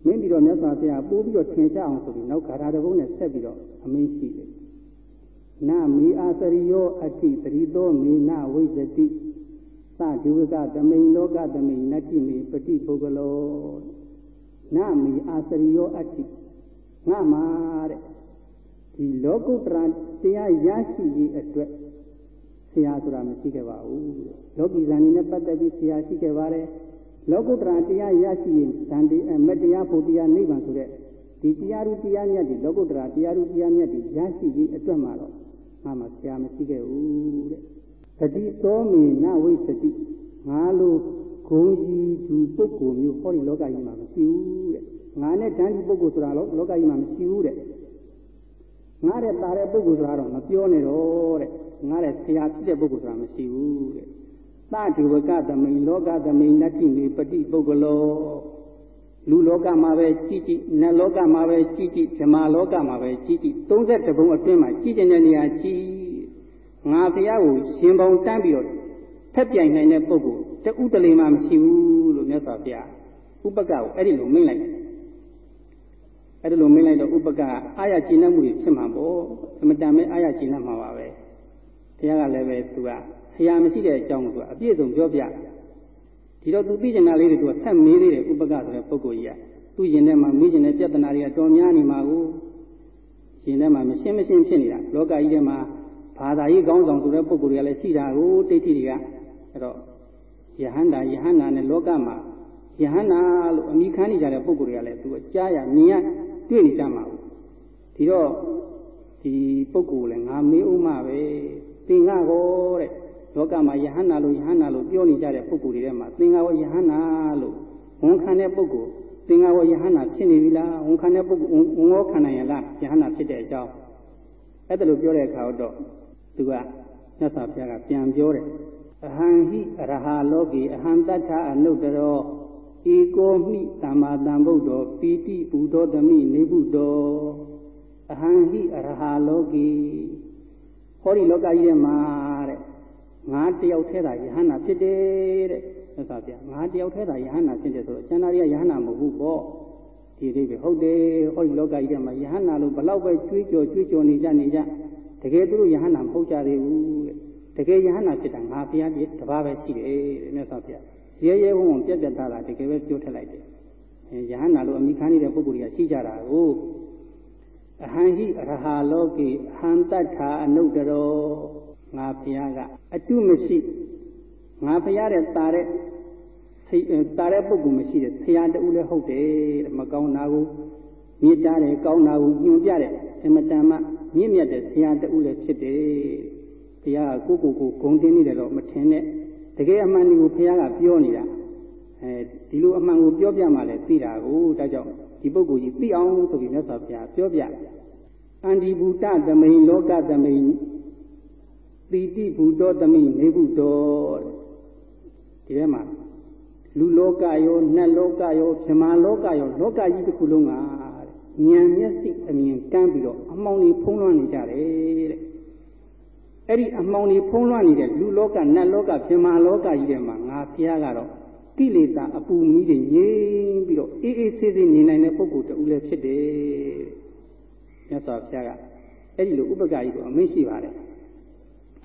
[SPEAKER 1] မင်းပြီးတော့မြတ်စွာဘုရားပို့ပြီးတော့ထင်ကြအောင်ဆိုပြီးနောက်ခါရတဘုံနဲ့ဆက်ပြီးတော့အမင်းရှိတယ်။နာမီအာသရိယောအတိပရိသောမေနဝိဇတိသ ဒုဝကသမိန်လောကသမိန်နတ္တိမေပฏิပုဂ္ဂလောနာမီအာသရိယောအတိငါမှာတဲ့ဒီလောကုတ္တရာတရားရရှိရေးအတွက်ဆရာဆိုတာမရှိခဲ့ပါဘူးလောကီဇာနီနဲ့ပတ်သက်ပြီးဆရာရှိခဲ့ပါတယ်လောကုတ္တရာတရားရရှိရင်ဇန်တိမတရားဖို့တရားနိဗ္ဗာန်ဆိုတဲ့ဒီတရားရူတရားမြတ်ဒီလောကုတ္တရာတရားရူတရားမြတ်ဒီရရှိရေးအတွက်မှာတော့ငါမှဆရာမရှိခဲ့ဘူးတဲ့ တတိသောမေနဝိသတိငါလိုဂုံကြီးသူပုဂ္ဂိုလ်မျိုးဟောဒီလောကကြီးမှာမရှိဘူးတဲ့ငါနဲ့တန်းဒီပုဂ္ဂိုလ်ဆိုတာလောကကြီးမှာမရှိဘူးတဲ့ငါတဲ့တာတဲ့ပုဂ္ဂိုလ်ဆိုတာတော့မပြောနဲ့တော့တဲ့ငါတဲ့ဆရာဖြစ်တဲ့ပုဂ္ဂိုလ်ဆိုတာမရှိဘူးတဲ့သတုဝကသမိန်လောကသမိန်နတ္တိမေပฏิပုဂ္ဂလောလူလောကမှာပဲကြည့်ကြည့်နတ်လောကမှာပဲကြည့်ကြည့်ဓမ္မလောကမှာပဲကြည့်ကြည့်32ဘုံအတွင်းမှာကြည့်ကျင်တဲ့နေရာကြည့် ငါဘုရားကိုရှင်ပေါင်းတန်းပြီးတော့ဖက်ပြိုင်နိုင်တဲ့ပုဂ္ဂိုလ်တဥတလေမှမရှိဘူးလို့မြတ်စွာဘုရားဥပကကိုအဲ့ဒီလိုမိန့်လိုက်အဲ့ဒီလိုမိန့်လိုက်တော့ဥပကအာရကျင့်မှုတွေဖြစ်မှာပေါ့အမတန်ပဲအာရကျင့်မှာပါပဲဘုရားကလည်းပဲသူကဆရာမရှိတဲ့အကြောင်းကိုအပြည့်စုံပြောပြဒီတော့သူသိကျင်တာလေးတွေကဆက်မေးသေးတယ်ဥပကဆိုတဲ့ပုဂ္ဂိုလ်ကြီးကသူ့ရင်ထဲမှာမေးကျင်တဲ့ပြဿနာတွေကတော်များနေမှာကိုရင်ထဲမှာမရှင်းမရှင်းဖြစ်နေတာလောကကြီးထဲမှာ ဘာသာရေးကောင်းဆောင်ဆိုတဲ့ပုဂ္ဂိုလ်တွေကလည်းရှိတာကိုတိတ်တိတွေကအဲ့တော့ယဟန္တာယဟန္တာနဲ့လောကမှာယဟန္တာလို့အမိခံနေကြတဲ့ပုဂ္ဂိုလ်တွေကလည်းသူကကြားရမြင်ရတွေ့နေကြမှာဒီတော့ဒီပုဂ္ဂိုလ်လည်းငါမေးဥမပဲသင်္ကကောတဲ့လောကမှာယဟန္တာလို့ယဟန္တာလို့ပြောနေကြတဲ့ပုဂ္ဂိုလ်တွေထဲမှာသင်္ဃဝယဟန္တာလို့ဝန်ခံတဲ့ပုဂ္ဂိုလ်သင်္ဃဝယဟန္တာဖြစ်နေပြီလားဝန်ခံတဲ့ပုဂ္ဂိုလ်ဝန်ဟောခံနိုင်ရလားယဟန္တာဖြစ်တဲ့အကြောင်းအဲ့ဒါလို့ပြောတဲ့အခါတော့ သူကမြတ်စွာဘုရားကပြန်ပြောတယ်အဟံဟိအရဟာလောကေအဟံတတ္ထအနုတ္တရောဧကောမိသမ္မာသမ္ဗုဒ္ဓောပိတိဘုဒ္ဓသမိနေဘုဒ္ဓောအဟံဟိအရဟာလောကေဟောဒီလောကကြီးထဲမှာတဲ့ငါတယောက်ထဲသာယဟန္တာဖြစ်တယ်တဲ့သက်သာပြငါတယောက်ထဲသာယဟန္တာဖြစ်တယ်ဆိုတော့ကျန်တာတွေကယဟန္တာမဟုတ်ဘူးပေါ့ဒီအိဗေဟုတ်တယ်ဟောဒီလောကကြီးထဲမှာယဟန္တာလို့ဘလောက်ပဲကြွေးကြော်ကြွေးကြော်နေကြနေကြ တကယ်သူတို့ယဟန္တာမဟုတ်ကြသေးဘူးတဲ့တကယ်ယဟန္တာဖြစ်တာငါဘုရားတပါးပဲရှိတယ်တဲ့မြတ်စွာဘုရားရဲရဲဝံ့ဝံ့ပြက်ပြက်သားသားတကယ်ပဲပြောထက်လိုက်တယ်ယဟန္တာလို့အမိခံနေတဲ့ပုဂ္ဂိုလ်တွေကရှိကြတာကိုအဟံဟိရဟာလောကေအဟံတ္ထာအနုတ္တရောငါဘုရားကအတုမရှိငါဘုရားတဲ့တာတဲ့စိတ်တာတဲ့ပုဂ္ဂိုလ်မရှိတဲ့ဆရာတူလည်းဟုတ်တယ်မကောင်းတာကိုမြစ်တာတယ်ကောင်းတာကိုညွှန်ပြတယ်အမတန်မှ မြင့်မြတ်တဲ့ဆရာတူလည်းဖြစ်တယ်ဘုရားကကိုကိုကိုဂုံတင်းနေတယ်တော့မထင်နဲ့တကယ်အမှန်ကိုဘုရားကပြောနေတာအဲဒီလိုအမှန်ကိုပြောပြမှလည်းသိတာကိုဒါကြောင့်ဒီပုဂ္ဂိုလ်ကြီးသိအောင်ဆိုပြီးမြတ်စွာဘုရားပြောပြအန္တိဘူတသမိန်လောကသမိန်တိတိဘူတောသမိနေဘူးတော်ဒီထဲမှာလူလောကရောနတ်လောကရောဗြဟ္မာလောကရောလောကကြီးတစ်ခုလုံးက ဉာဏ်မျက်စိအမြင်ကမ်းပြီးတော့အမှောင်တွေဖုံးလွှမ်းနေကြတယ်တဲ့အဲ့ဒီအမှောင်တွေဖုံးလွှမ်းနေတဲ့လူလောကနတ်လောကဗြဟ္မာလောကကြီးထဲမှာငါဖျားကတော့ကိလေသာအပူမီးတွေငြိမ်းပြီးတော့အေးအေးဆေးဆေးနေနိုင်တဲ့ပုဂ္ဂိုလ်တူလည်းဖြစ်တယ်မြတ်စွာဘုရားကအဲ့ဒီလိုဥပက္ခကြီးကိုအမိန့်ရှိပါတယ်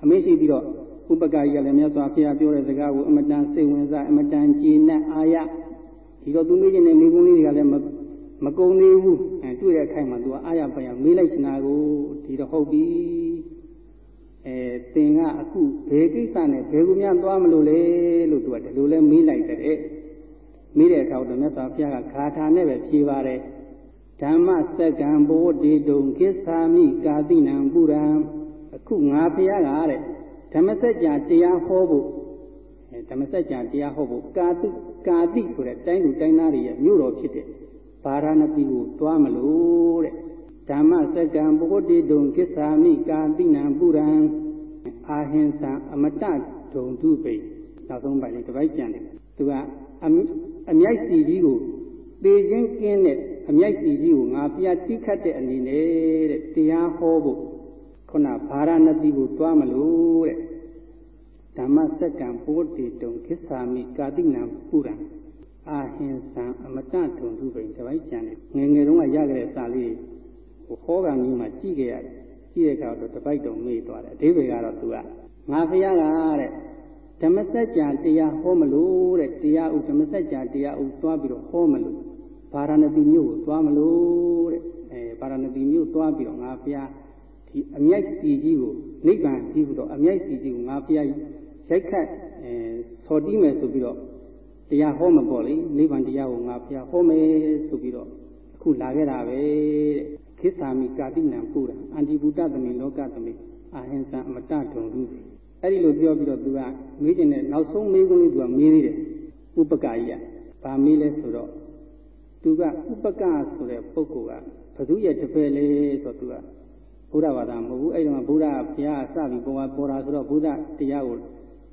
[SPEAKER 1] အမိန့်ရှိပြီးတော့ဥပက္ခကြီးကလည်းမြတ်စွာဘုရားပြောတဲ့စကားကိုအမတန်စိတ်ဝင်စားအမတန်ကြည်နက်အာရဒီတော့သူမေးခြင်းနဲ့မိကုန်းလေးတွေကလည်း မကုံသေးဘူးအဲတွေ့တဲ့အခိုင်မှာသူကအာရပယမေးလိုက်ရှင်တာကိုဒီတော့ဟုတ်ပြီအဲသင်ကအခုဘယ်ကိစ္စနဲ့ဘယ်ကူများသွားမလို့လဲလို့သူကဒီလိုလဲမေးလိုက်တဲ့မေးတဲ့အခါတော့မြတ်စွာဘုရားကဂါထာနဲ့ပဲဖြေပါတယ်ဓမ္မစက္ကံဘောတိတုံကိသာမိကာတိနံပုရံအခုငါဘုရားကတဲ့ဓမ္မစကြာတရားဟောဖို့ဓမ္မစကြာတရားဟောဖို့ကာတိကာတိဆိုတဲ့တိုင်းလူတိုင်းသားတွေရဲ့မြို့တော်ဖြစ်တဲ့ ဗာရာဏသီကိုသွားမလို့တဲ့ဓမ္မစက္ကံဘုဂတိတုံကိသာမိကာတိနံပုရံအာဟင်္စံအမတဒုံတုပိနောက်ဆုံးပိုင်းလေးတစ်ပိုက်ကြံတယ်သူကအမြိုက်စီကြီးကိုသေခြင်းကင်းတဲ့အမြိုက်စီကြီးကိုငါပြတိခတ်တဲ့အနေနဲ့တဲ့တရားဟောဖို့ခုနဗာရာဏသီကိုသွားမလို့တဲ့ဓမ္မစက္ကံပိုးတေတုံခိသာမိကာတိနံပုရံ အာဟင်္စံအမတဒုံတုပိတစ်ပိုက်ကြံတယ်ငယ်ငယ်တုန်းကရခဲ့တဲ့စာလေးဟောကံကြီးမှကြည့်ခဲ့ရတယ်ကြည့်တဲ့အခါတော့တပိုက်တုံမေ့သွားတယ်အဓိပ္ပာယ်ကတော့သူကငါဖះကတဲ့ဓမ္မစကြာတရားဟောမလို့တဲ့တရားဥဓမ္မစကြာတရားဥသွားပြီးတော့ဟောမလို့ဗာရာဏသီမြို့ကိုသွားမလို့တဲ့အဲဗာရာဏသီမြို့သွားပြီးတော့ငါဖះဒီအမြိုက်စီကြီးကိုနိဗ္ဗာန်ကြီးပြီးတော့အမြိုက်စီကြီးကိုငါဖះရိုက်ခတ်အဲဆော်တီးမယ်ဆိုပြီးတော့ တရားဟောမှာပေါ့လေနိဗ္ဗာန်တရားကိုငါဖះဟောမယ်ဆိုပြီးတော့အခုလာခဲ့တာပဲတဲ့ခိသာမိကာတိနံပူရံအန္တိဘူတသမိလောကသမိအာဟင်္စံအမတဒုံလူအဲ့ဒီလိုပြောပြီးတော့သူကမေးခြင်းနဲ့နောက်ဆုံးမေးခွန်းလေးသူကမေးသေးတယ်ဥပကာကြီးကဗာမေးလဲဆိုတော့သူကဥပကဆိုတဲ့ပုဂ္ဂိုလ်ကဘသူရဲ့တပည့်လေးဆိုတော့သူကဘုရားဘာသာမဟုတ်ဘူးအဲ့ဒီမှာဘုရားဘုရားစပြီးပေါ်လာပေါ်လာဆိုတော့ဘုရားတရားကို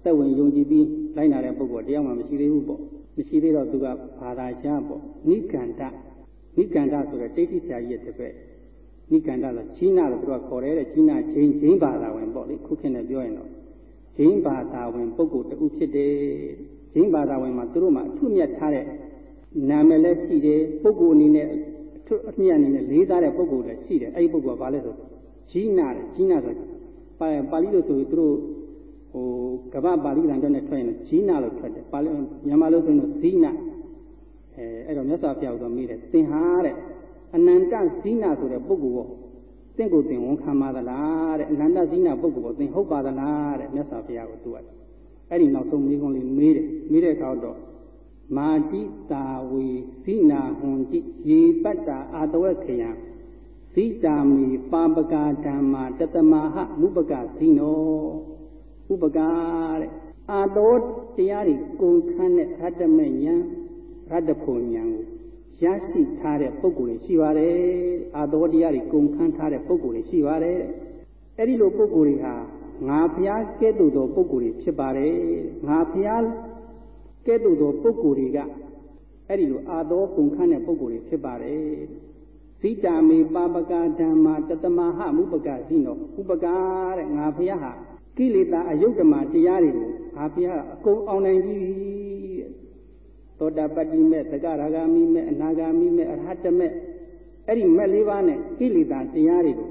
[SPEAKER 1] သက်ဝင်ယုံကြည်ပြီးလိုက်နာတဲ့ပုဂ္ဂိုလ်တရားမှမရှိသေးဘူးပေါ့မရှိသေးတော့သူကဘာသာရှားပေါ့နိကန္တနိကန္တဆိုတဲ့တိဋ္ဌိဆရာကြီးရဲ့တပည့်နိကန္တဆိုချင်းနာလို့သူကခေါ်တယ်တဲ့ချင်းနာချင်းချင်းဘာသာဝင်ပေါ့လေခုခေတ်နဲ့ပြောရင်တော့ချင်းဘာသာဝင်ပုဂ္ဂိုလ်တူဖြစ်တယ်ချင်းဘာသာဝင်မှာသူတို့မှာအထုမြတ်ထားတဲ့နာမည်လည်းရှိတယ်ပုဂ္ဂိုလ်အနေနဲ့အထုအမြတ်အနေနဲ့လေးစားတဲ့ပုဂ္ဂိုလ်လည်းရှိတယ်အဲ့ဒီပုဂ္ဂိုလ်ကဘာလဲဆိုချင်းနာတယ်ချင်းနာဆိုပါပါဠိလို့ဆိုရင်သူတို့ ဟိုကမ္ဘာပါဠိတန်တော့နဲ့ထွက်ရင်ချင်းနာလို့ထွက်တယ်ပါဠိမြန်မာလို့ဆိုရင်ဇိနာအဲအဲ့တော့မြတ်စွာဘုရားကမေးတယ်သင်ဟာတဲ့အနန္တဇိနာဆိုတဲ့ပုဂ္ဂိုလ်ကိုသင်ကိုသင်ဝန်ခံပါသလားတဲ့အနန္တဇိနာပုဂ္ဂိုလ်ကိုသင်ဟုတ်ပါသလားတဲ့မြတ်စွာဘုရားကိုသူကအဲ့ဒီနောက်ဆုံးမိကုံးလေးမေးတယ်မေးတဲ့အခါတော့မာတိတာဝေဇိနာဟွန်တိရေပတ္တာအာတဝက်ခယံဇိတာမီပါပကာဓမ္မာတတမဟမုပကဇိနော ဥပကာတဲ့အာတောတရားတွေကုန်ခန်းတဲ့ရတ္တမေညာရတ္တဖို့ညာကိုရရှိထားတဲ့ပုံကိုယ်တွေရှိပါတယ်အာတော်တရားတွေကုန်ခန်းထားတဲ့ပုံကိုယ်တွေရှိပါတယ်အဲ့ဒီလိုပုံကိုယ်တွေဟာငါဖျားကဲ့သို့သောပုံကိုယ်တွေဖြစ်ပါတယ်ငါဖျားကဲ့သို့သောပုံကိုယ်တွေကအဲ့ဒီလိုအာတော်ကုန်ခန်းတဲ့ပုံကိုယ်တွေဖြစ်ပါတယ်ဇိတာမေပါပကာဓမ္မာတတမဟမုပကဇိနောဥပကာတဲ့ငါဖျားဟာ ကိလေသာအယုတ်တမတရားတွေကိုအာဘုရားအကုန်အောင်နိုင်ပြီသောတာပတ္တိမေသကရာဂာမိမေအနာဂာမိမေအရဟတမေအဲ့ဒီမဲ့လေးပါးနဲ့ကိလေသာတရားတွေကို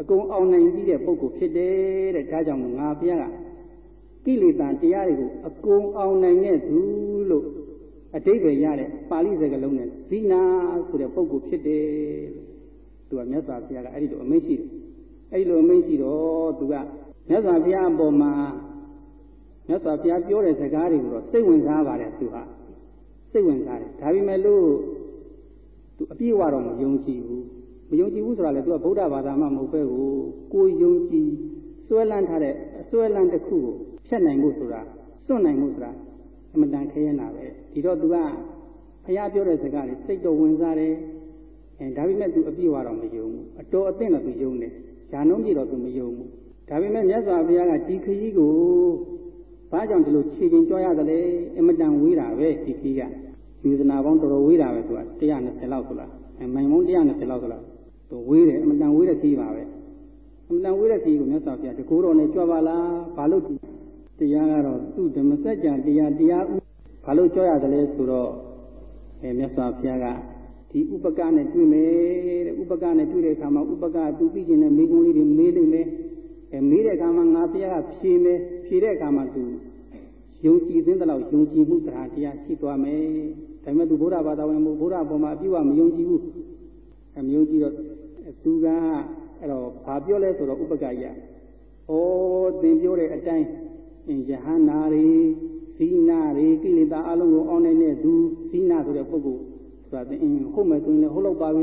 [SPEAKER 1] အကုန်အောင်နိုင်ပြီးတဲ့ပုဂ္ဂိုလ်ဖြစ်တယ်တဲ့ဒါကြောင့်ငါဘုရားကကိလေသာတရားတွေကိုအကုန်အောင်နိုင်တဲ့သူလို့အတိတ်ပဲရတဲ့ပါဠိစကားလုံးနဲ့ဇိနာဆိုတဲ့ပုဂ္ဂိုလ်ဖြစ်တယ်သူကမြတ်စွာဘုရားကအဲ့ဒီလိုအမိန့်ရှိတယ်အဲ့ဒီလိုအမိန့်ရှိတော့သူက မြတ်စွာဘုရားအပေါ်မှာမြတ်စွာဘုရားပြောတဲ့စကားတွေကိုတော့စိတ်ဝင်စားပါတယ်သူဟာစိတ်ဝင်စားတယ်ဒါပေမဲ့လို့သူအပြည့်အဝတော့မယုံကြည်ဘူးမယုံကြည်ဘူးဆိုတာလေသူကဗုဒ္ဓဘာသာမှမဟုတ်ပဲကိုကိုယုံကြည်စွဲလန်းထားတဲ့အစွဲလန်းတစ်ခုကိုဖြတ်နိုင်ဖို့ဆိုတာစွန့်နိုင်ဖို့ဆိုတာအမတန်ခဲရနာပဲဒီတော့သူကဘုရားပြောတဲ့စကားတွေစိတ်တော်ဝင်စားတယ်အဲဒါပေမဲ့သူအပြည့်အဝတော့မယုံဘူးအတော်အသင့်တော့သူယုံတယ်ဈာနှုံးပြတော့သူမယုံဘူး ဒါပေမဲ့မြတ်စွာဘုရားကဒီခရီးကိုဘာကြောင့်ဒီလိုခြေချင်းကြွားရသလဲအမတန်ဝေးတာပဲဒီခရီးကယူဇနာပေါင်းတော်တော်ဝေးတာပဲသူက120လောက်ဆိုလားအဲမိုင်ပေါင်း120လောက်ဆိုလားသူဝေးတယ်အမတန်ဝေးတဲ့ခရီးပါပဲအမတန်ဝေးတဲ့ခရီးကိုမြတ်စွာဘုရားတကူတော်နဲ့ကြွပါလားဘာလို့တရားကတော့သူ့ဓမ္မစကြာတရားတရားဥဘာလို့ကြွရသလဲဆိုတော့အဲမြတ်စွာဘုရားကဒီဥပကနဲ့တွေ့မယ်တဲ့ဥပကနဲ့တွေ့တဲ့အခါမှာဥပကသူသိခြင်းနဲ့မိကုံးလေးတွေမေးလိမ့်မယ် အဲမေးတဲ့အခါမှာငါဘုရားကဖြေမယ်ဖြေတဲ့အခါမှာသူယုံကြည်သင့်တဲ့လောက်ယုံကြည်မှုတရားတရားရှိသွားမယ်ဒါပေမဲ့သူဘုရားဘာသာဝင်မှုဘုရားပေါ်မှာအပြည့်အဝမယုံကြည်ဘူးအမယုံကြည်တော့သူကအဲ့တော့ဘာပြောလဲဆိုတော့ဥပကကြီးဩသင်ပြောတဲ့အတိုင်းယဟန္နာတွေဇိနာတွေကိလေသာအလုံးကိုအောင်းနေတဲ့သူဇိနာဆိုတဲ့ပုဂ္ဂိုလ်ဆိုတာအင်းဟုတ်မယ်ဆိုရင်လည်းဟုတ်လို့ပါပြီ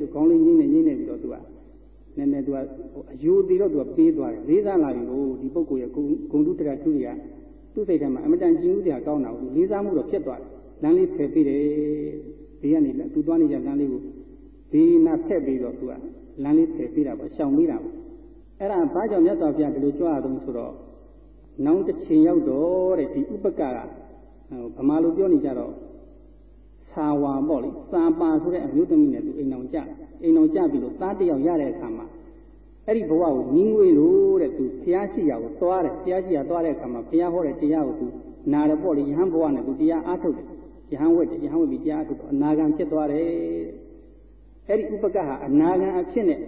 [SPEAKER 1] လို့ခေါင်းလေးငင်းနေငင်းနေပြီးတော့သူက နည်းနည်းသူကအယိုသေးတော့သူကပေးသွားတယ်လေးစားလာပြီဟိုဒီပုဂ္ဂိုလ်ရဲ့ဂုံတုတ္တရာထုတွေကသူ့စိတ်ထဲမှာအမတန်ကြည်မှုတရားကောင်းတာကိုလေးစားမှုတော့ဖြစ်သွားတယ်လမ်းလေးဖယ်ပေးတယ်ဘေးကနေသူသွားနေကြလမ်းလေးကိုဘေးနာဖက်ပြီးတော့သူကလမ်းလေးဖယ်ပေးတာပေါ့ရှောင်ပေးတာပေါ့အဲ့ဒါဘာကြောင့်မြတ်စွာဘုရားဒီလိုကြွားရအောင်ဆိုတော့နောင်တစ်ချိန်ရောက်တော့တဲ့ဒီဥပကကဗမာလိုပြောနေကြတော့သာဝါပေါ့လေသာပါဆိုတဲ့အမျိုးသမီးနဲ့သူအိမ်အောင်ကြ အိမ်အောင်ကြပြီးတော့သားတယောက်ရတဲ့အခါမှာအဲ့ဒီဘဝကိုညီငွေလို့တဲ့သူဘုရားရှိရာကိုသွားတယ်ဘုရားရှိရာသွားတဲ့အခါမှာဘုရားဟောတဲ့တရားကိုသူနာရပေါ့လေယဟန်ဘဝနဲ့သူတရားအားထုတ်တယ်ယဟန်ဝတ်တယ်ယဟန်ဝတ်ပြီးတရားအားထုတ်တော့အနာဂံဖြစ်သွားတယ်အဲ့ဒီဥပကဟာအနာဂံအဖြစ်နဲ့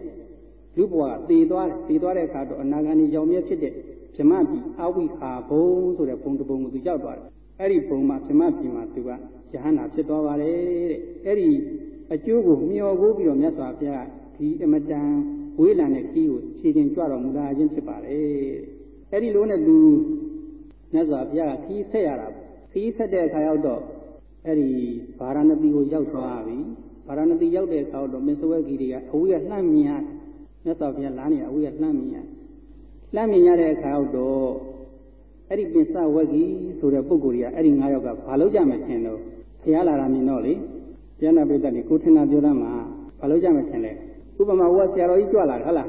[SPEAKER 1] လူဘဝကတည်သွားတယ်တည်သွားတဲ့အခါတော့အနာဂံကြီးရောင်မြဲဖြစ်တဲ့ဗြမပြည်အဝိဟာဘုံဆိုတဲ့ဘုံတစ်ဘုံကိုသူရောက်သွားတယ်အဲ့ဒီဘုံမှာဗြမပြည်မှာသူကယဟန္တာဖြစ်သွားပါတယ်တဲ့အဲ့ဒီ အကျိုးကိုမျှော်ကိုပြီးတော့မြတ်စွာဘုရားဒီအမတန်ဝေးလံတဲ့ခီးကိုခြေချင်းကြွတော်မူလာခြင်းဖြစ်ပါတယ်အဲ့ဒီလိုနဲ့သူမြတ်စွာဘုရားကခီးဆက်ရတာခီးဆက်တဲ့အခါရောက်တော့အဲ့ဒီဗာရာဏသီကိုရောက်သွားပြီဗာရာဏသီရောက်တဲ့အခါတော့မင်းစဝဲကြီးတွေကအဝေးကလှမ်းမြင်ရမြတ်စွာဘုရားလာနေအဝေးကလှမ်းမြင်ရလှမ်းမြင်ရတဲ့အခါတော့အဲ့ဒီပင်စဝက်ကြီးဆိုတဲ့ပုဂ္ဂိုလ်ကြီးကအဲ့ဒီ၅ယောက်ကဘာလုပ်ကြမယ်ထင်တော့ဖျားလာတာမြင်တော့လေ ကျန်တဲ့ပိဋကတ်ကိုထင်တာပြောတတ်မှာဘာလုပ်ကြမယ်ထင်လဲဥပမာဟိုကဆရာတော်ကြီးကြွလာတယ်ဟုတ်လား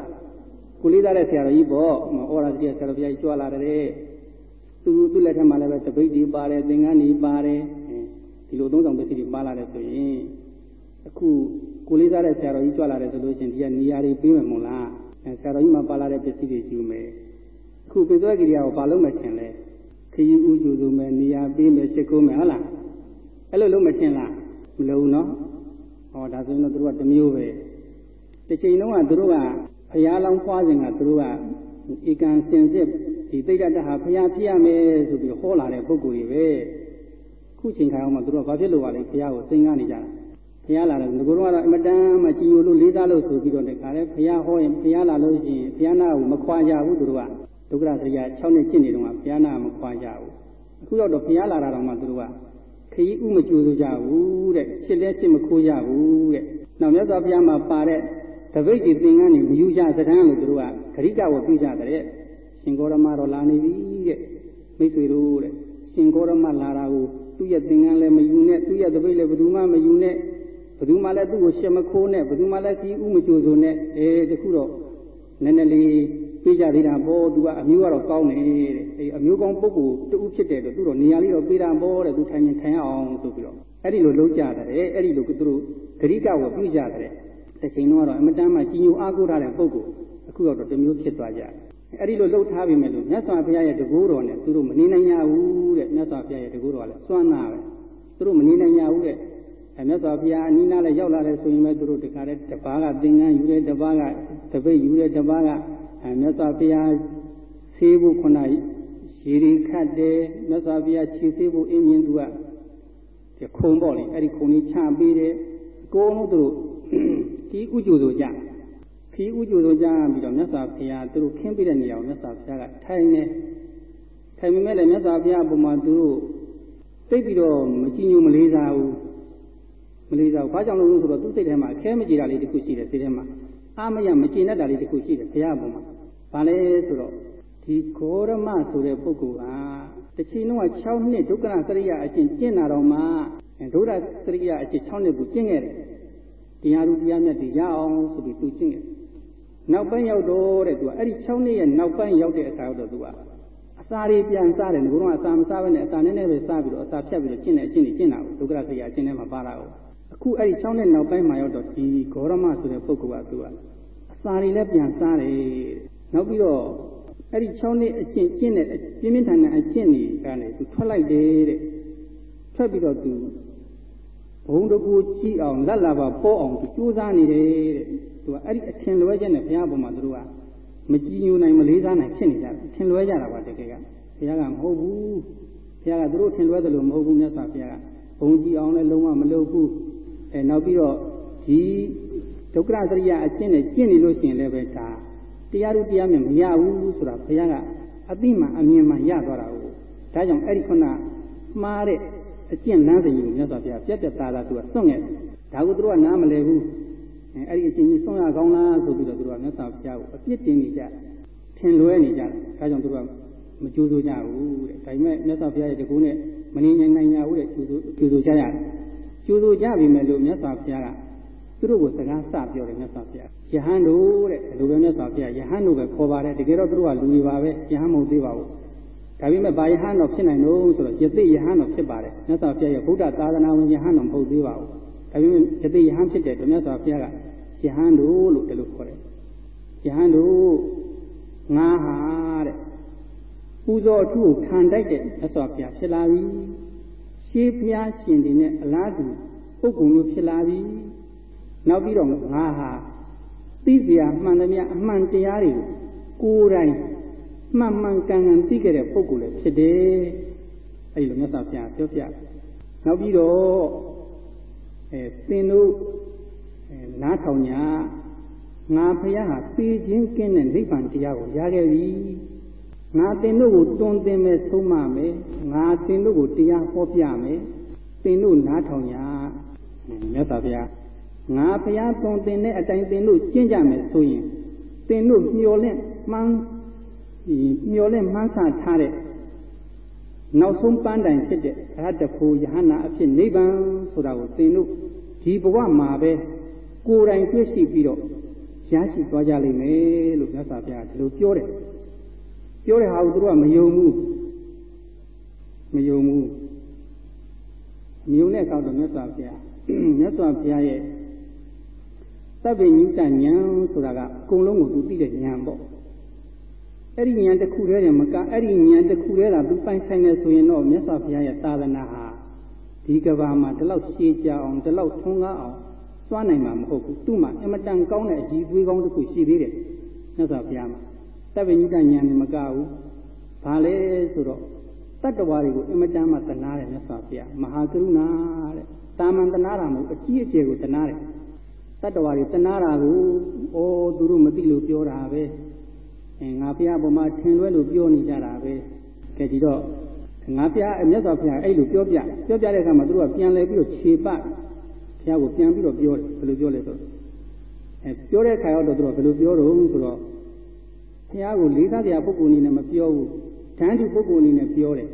[SPEAKER 1] ကိုလေးသားတဲ့ဆရာတော်ကြီးပေါ့ဩရာစီဆရာတော်ဘုရားကြီးကြွလာတယ်သူသူ့လက်ထက်မှာလည်းပဲတပိတ်ဒီပါတယ်သင်္ကန်းဒီပါတယ်ဒီလိုသုံးဆောင်ပစ္စည်းတွေပါလာတယ်ဆိုရင်အခုကိုလေးသားတဲ့ဆရာတော်ကြီးကြွလာတယ်ဆိုလို့ရှိရင်ဒီကနေရာတွေပေးမယ်မို့လားအဲဆရာတော်ကြီးမှာပါလာတဲ့ပစ္စည်းတွေယူမယ်အခုပိဿဝကိရိယာကိုဘာလုပ်မှထင်လဲခရီးဥကျူစုမယ်နေရာပေးမယ်ရှစ်ခိုးမယ်ဟုတ်လားအဲ့လိုလုပ်မှထင်လား မလုံးနော်ဟောဒါဆိုရင်တော့သူတို့ကတစ်မျိုးပဲတစ်ချိန်လုံးကသူတို့ကဘုရားလောင်းဖွားစဉ်ကသူတို့ကဧကံစင်စစ်ဒီတိတ်တတ်ဟာဘုရားဖြစ်ရမယ်ဆိုပြီးဟောလာတဲ့ပုဂ္ဂိုလ်တွေပဲခုချိန်ခါအောင်မှသူတို့ကဘာဖြစ်လို့ပါလဲဘုရားကိုစိတ်ကားနေကြတာဘုရားလာတယ်ငကိုယ်တော့ကတော့အမတန်မှကြည်ညိုလို့လေးစားလို့ဆိုပြီးတော့တခါလဲဘုရားဟောရင်ဘုရားလာလို့ရှိရင်ဘုရားနာကိုမခွာကြဘူးသူတို့ကဒုက္ခသရိယာ6နှစ်ကျင့်နေတော့ဘုရားနာမခွာကြဘူးအခုတော့ဘုရားလာတာတော့မှသူတို့က ခရီးဥမကြိုးစိုးကြဘူးတဲ့ရှစ်လဲရှစ်မခိုးကြဘူးတဲ့နောက်မြတ်စွာဘုရားမှာပါတဲ့တပိတ်ဒီသင်္ကန်းတွေမယူကြသတန်းလို့သူတို့ကဂရိကဝပြုကြတဲ့ရှင်ဂေါရမတော့လာနေပြီတဲ့မိတ်ဆွေတို့တဲ့ရှင်ဂေါရမလာတာကိုသူ့ရဲ့သင်္ကန်းလည်းမယူနဲ့သူ့ရဲ့တပိတ်လည်းဘယ်သူမှမယူနဲ့ဘယ်သူမှလည်းသူ့ကိုရှစ်မခိုးနဲ့ဘယ်သူမှလည်းခရီးဥမကြိုးစိုးနဲ့အဲတခုတော့နည်းနည်းလေး ပေးကြသေးတာပေါ့သူကအမျိုးကတော့ကောင်းတယ်တဲ့အဲအမျိုးကောင်းပုဂ္ဂိုလ်တူဖြစ်တယ်လို့သူတို့နေရာလေးတော့ပေးတာပေါ့တဲ့သူထိုင်ရင်ထိုင်အောင်ဆိုပြီးတော့အဲ့ဒီလိုလုပ်ကြတယ်အဲ့ဒီလိုသူတို့ဂရိကဝပြုကြတယ်တစ်ချိန်တော့အမတန်မှကြီးညိုအားကိုးထားတဲ့ပုဂ္ဂိုလ်အခုတော့တမျိုးဖြစ်သွားကြအဲ့ဒီလိုလှုပ်ထားပြီမဲ့လို့မြတ်စွာဘုရားရဲ့တကူတော်နဲ့သူတို့မနေနိုင်ရဘူးတဲ့မြတ်စွာဘုရားရဲ့တကူတော်ကလည်းစွမ်းနာပဲသူတို့မနေနိုင်ရဘူးတဲ့အဲမြတ်စွာဘုရားအနိနာလည်းရောက်လာတယ်ဆိုရင်ပဲသူတို့တခါတည်းတပါးကသင်္ကန်းယူတယ်တပါးကတပိတ်ယူတယ်တပါးက အဲမြတ်စွာဘုရားဆေးဖို့ခုနရေရီခတ်တယ်မြတ်စွာဘုရားခြေဆေးဖို့အင်းမြင်သူကခုံပေါ့လေအဲ့ဒီခုံလေးချပေးတယ်အကုန်လုံးသူတို့ဒီဥကျူဆိုကြခီးဥကျူဆိုကြပြီးတော့မြတ်စွာဘုရားသူတို့ခင်းပြတဲ့နေရာကိုမြတ်စွာဘုရားကထိုင်နေထိုင်မိမဲ့လည်းမြတ်စွာဘုရားအပေါ်မှာသူတို့သိပြီးတော့မကြည်ညိုမလေးစားဘူးမလေးစားဘူးဘာကြောင့်လဲဆိုတော့သူ့စိတ်ထဲမှာအခဲမကြည်တာလေးတစ်ခုရှိတယ်စိတ်ထဲမှာအာမရမကြည်နဲ့တာလေးတစ်ခုရှိတယ်ဘုရားအပေါ်မှာ ဘာလဲဆိုတော့ဒီဂေါရမဆိုတဲ့ပုဂ္ဂိုလ်ကတစ်ချိန်လုံးက6နှစ်ဒုက္ခရစရိယအကျင့်ကျင့်တာတော့မှဒုဒ္ဒစရိယအကျင့်6နှစ်ကိုကျင့်ခဲ့တယ်တရားလူတရားမြတ်တွေရအောင်ဆိုပြီးသူကျင့်ခဲ့နောက်ပိုင်းရောက်တော့တဲ့သူကအဲ့ဒီ6နှစ်ရဲ့နောက်ပိုင်းရောက်တဲ့အခါတော့သူကအစာတွေပြန်စားတယ်ငိုတော့အစာမစားဘဲနဲ့အစာနည်းနည်းပဲစားပြီးတော့အစာဖြတ်ပြီးတော့ကျင့်တဲ့အကျင့်တွေကျင့်တာကိုဒုက္ခရစရိယအကျင့်ထဲမှာပါတာကိုအခုအဲ့ဒီ6နှစ်နောက်ပိုင်းမှာရောက်တော့ဒီဂေါရမဆိုတဲ့ပုဂ္ဂိုလ်ကသူကအစာတွေလည်းပြန်စားတယ် နောက်ပြီးတော့အဲ့ဒီ6နှစ်အကျင့်ကျင့်တဲ့ပြင်းပြင်းထန်ထန်အကျင့်တွေကနေသူထွက်လိုက်တယ်တဲ့ထွက်ပြီးတော့သူဘုံတကူကြည့်အောင်လက်လာပါပေါ်အောင်သူကြိုးစားနေတယ်တဲ့သူကအဲ့ဒီအထင်လွဲချက်နဲ့ဘုရားဘုံမှာသူတို့ကမကြည်ညိုနိုင်မလေးစားနိုင်ဖြစ်နေကြတယ်အထင်လွဲကြတာပါတကယ်ကဘုရားကမဟုတ်ဘူးဘုရားကသူတို့ထင်လွဲတယ်လို့မဟုတ်ဘူးမြတ်စွာဘုရားကဘုံကြည့်အောင်လည်းလုံးဝမလုပ်ဘူးအဲနောက်ပြီးတော့ဒီဒုက္ခစရိယအကျင့်နဲ့ကျင့်နေလို့ရှိရင်လည်းပဲဒါ တရားတို့တရားမြတ်မရဘူးဆိုတာဘုရားကအသိမှအမြင်မှရသွားတာကိုဒါကြောင့်အဲ့ဒီခုနမှားတဲ့အကျင့်လမ်းစဉ်ကိုမြတ်စွာဘုရားပြက်ပြက်သားသားသူကစွန့်ခဲ့ဒါကိုသူတို့ကနားမလည်ဘူးအဲအဲ့ဒီအကျင့်ကြီးစွန့်ရကောင်းလားဆိုပြီးတော့သူတို့ကမြတ်စွာဘုရားကိုအပြစ်တင်နေကြထင်လွဲနေကြဒါကြောင့်သူတို့ကမကြိုးစိုးကြဘူးတဲ့ဒါပေမဲ့မြတ်စွာဘုရားရဲ့တကူနဲ့မနေနိုင်နိုင်ရဘူးတဲ့ကြိုးစိုးကြိုးစိုးကြရတယ်ကြိုးစိုးကြပြီမဲ့လို့မြတ်စွာဘုရားကသူတို့ကိုစကားစပြောတယ်မြတ်စွာဘုရား ယဟန်တို့တဲ့ဒီလိုပဲမြတ်စွာဘုရားယဟန်တို့ပဲခေါ်ပါတယ်တကယ်တော့သူတို့ကလူတွေပါပဲယဟန်မဟုတ်သေးပါဘူးဒါပေမဲ့ဘာယဟန်တော့ဖြစ်နိုင်လို့ဆိုတော့ယသိယဟန်တော့ဖြစ်ပါတယ်မြတ်စွာဘုရားရဲ့ဗုဒ္ဓသာသနာဝင်ယဟန်တော့မဟုတ်သေးပါဘူးဒါပေမဲ့ယသိယဟန်ဖြစ်တဲ့အတွက်မြတ်စွာဘုရားကယဟန်တို့လို့ဒီလိုခေါ်တယ်ယဟန်တို့ငါဟာတဲ့ပူဇော်ထုကိုခံတိုက်တဲ့မြတ်စွာဘုရားဖြစ်လာပြီရှေးဘုရားရှင်တွေနဲ့အလားတူပုဂ္ဂိုလ်မျိုးဖြစ်လာပြီနောက်ပြီးတော့ငါဟာ သိစရာမှန်သမျှအမှန်တရားတွေကိုကိုယ်တိုင်မှန်မှန်ကန်ကန်သိခဲ့တဲ့ပုဂ္ဂိုလ်လည်းဖြစ်တယ်အဲဒီလိုမြတ်စွာဘုရားပြောပြနောက်ပြီးတော့အဲသင်တို့အဲနားထောင်ညာငါဖះဟာသိခြင်းကင်းတဲ့နိဗ္ဗာန်တရားကိုရခဲ့ပြီငါသင်တို့ကိုတွင်သင်မဲ့ဆုံးမမယ်ငါသင်တို့ကိုတရားဟောပြမယ်သင်တို့နားထောင်ညာမြတ်စွာဘုရား ငါဘုရားသွန်သင်တဲ့အတိုင်းသင်တို့ကျင့်ကြမယ်ဆိုရင်သင်တို့မျောလင့်မှန်းမျောလင့်မှန်းဆထားတဲ့နောက်ဆုံးပန်းတိုင်ဖြစ်တဲ့ရဟတဖို့ယဟနာအဖြစ်နိဗ္ဗာန်ဆိုတာကိုသင်တို့ဒီဘဝမှာပဲကိုယ်တိုင်တွေ့ရှိပြီးတော့ရရှိသွားကြလိမ့်မယ်လို့မြတ်စွာဘုရားဒီလိုပြောတယ်ပြောတဲ့ဟာကိုသူတို့ကမယုံဘူးမယုံဘူးမယုံတဲ့အခါတော့မြတ်စွာဘုရားမြတ်စွာဘုရားရဲ့ သဗ္ဗညုတဉာဏ်ဆိုတာကအကုန်လုံးကိုသူသိတဲ့ဉာဏ်ပေါ့အဲ့ဒီဉာဏ်တစ်ခုတည်းနဲ့မကအဲ့ဒီဉာဏ်တစ်ခုတည်းကသူပိုင်ဆိုင်နေဆိုရင်တော့မြတ်စွာဘုရားရဲ့သာသနာဟာဒီကဘာမှာဒီလောက်ရှည်ကြအောင်ဒီလောက်ထုံးကားအောင်စွမ်းနိုင်မှာမဟုတ်ဘူးသူ့မှာအမတန်ကောင်းတဲ့အကြီးသွေးကောင်းတစ်ခုရှိသေးတယ်မြတ်စွာဘုရားမှာသဗ္ဗညုတဉာဏ်နဲ့မကဘူးဘာလဲဆိုတော့တတ္တဝါတွေကိုအမတန်မှတနာတယ်မြတ်စွာဘုရားမဟာကရုဏာတဲ့တာမန်တနာတာမဟုတ်အကြီးအကျယ်ကိုတနာတယ် တတ္တဝါတွေတနာတာကိုဩသူတို့မသိလို့ပြောတာပဲအဲငါဘုရားဘုံမှာထင်လွဲလို့ပြောနေကြတာပဲကဲဒီတော့ငါဘုရားအမြတ်စွာဘုရားအဲ့လိုပြောပြပြောပြတဲ့အခါမှာသူတို့ကပြန်လဲပြီးတော့ခြေပဘုရားကိုပြန်ပြီးတော့ပြောတယ်ဘယ်လိုပြောလဲဆိုအဲပြောတဲ့အခါတော့သူတို့ဘယ်လိုပြောတော့ဆိုတော့ဘုရားကိုလေးစားတရားပုဂ္ဂိုလ်အနေနဲ့မပြောဘူးတန်းတူပုဂ္ဂိုလ်အနေနဲ့ပြောတယ်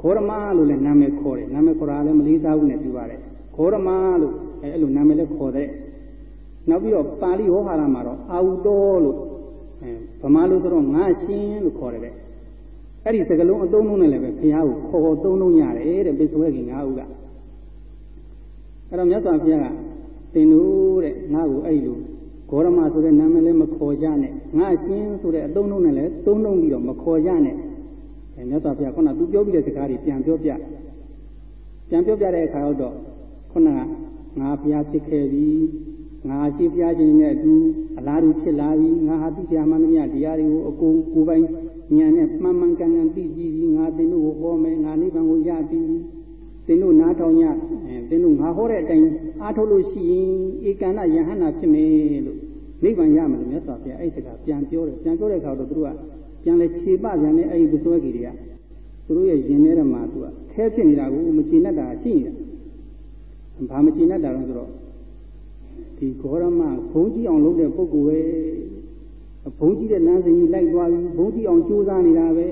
[SPEAKER 1] ခောရမလို့လည်းနာမည်ခေါ်တယ်နာမည်ခေါ်တာလည်းမလေးစားဘူးနဲ့ပြောပါတယ်ခောရမလို့အဲအဲ့လိုနာမည်လည်းခေါ်တဲ့ နောက်ပြီးတော့ပါဠိဝေါဟာရမှာတော့အာဟုတောလို့အဲဗမာလိုဆိုတော့ငါရှင်လို့ခေါ်တယ်တဲ့အဲ့ဒီစကလုံးအသုံးလုံးနဲ့လည်းပဲဘုရားကိုခေါ်ခေါ်သုံးလုံးရတယ်တဲ့ပိဿဝေကငါးဦးကအဲ့တော့မြတ်စွာဘုရားကသင်တို့တဲ့ငါ့ကိုအဲ့လိုဂေါရမဆိုတဲ့နာမည်လည်းမခေါ်ကြနဲ့ငါရှင်ဆိုတဲ့အသုံးနှုန်းနဲ့လည်းသုံးနှုန်းပြီးတော့မခေါ်ကြနဲ့အဲမြတ်စွာဘုရားခုနသူပြောပြီးတဲ့စကားတွေပြန်ပြောပြပြန်ပြောပြတဲ့အခါတော့ခုနကငါဘုရားဖြစ်ခဲ့ပြီ ငါရှိဘုရားရှင်နဲ့အတူအလားတူဖြစ်လာပြီငါဟာသိကြမှန်သမျှတရားတွေကိုအကုန်ကိုယ်ပိုင်ဉာဏ်နဲ့မှန်မှန်ကန်ကန်သိကြည့်ပြီးငါသင်တို့ကိုဟောမယ်ငါနိဗ္ဗာန်ကိုရပြီသင်တို့နားထောင်ညအဲသင်တို့ငါဟောတဲ့အတိုင်းအားထုတ်လို့ရှိရင်ဧကန္တယဟန္တာဖြစ်မယ်လို့နိဗ္ဗာန်ရမယ်လို့မြတ်စွာဘုရားအဲ့ဒီစကားပြန်ပြောတယ်ပြန်ပြောတဲ့အခါတော့သူတို့ကပြန်လဲခြေပပြန်နေအဲ့ဒီသစွဲကြီးတွေကသူတို့ရဲ့ယင်ထဲမှာသူကထဲဖြစ်နေတာကိုမချေနဲ့တာရှိနေတာဘာမချေနဲ့တာလဲဆိုတော့ ဒီဂေါရမဘုံကြီးအောင်လုပ်တဲ့ပုဂ္ဂိုလ်ပဲဘုံကြီးတဲ့လမ်းစဉ်ကြီးလိုက်သွားပြီးဘုံကြီးအောင်ကြိုးစားနေတာပဲ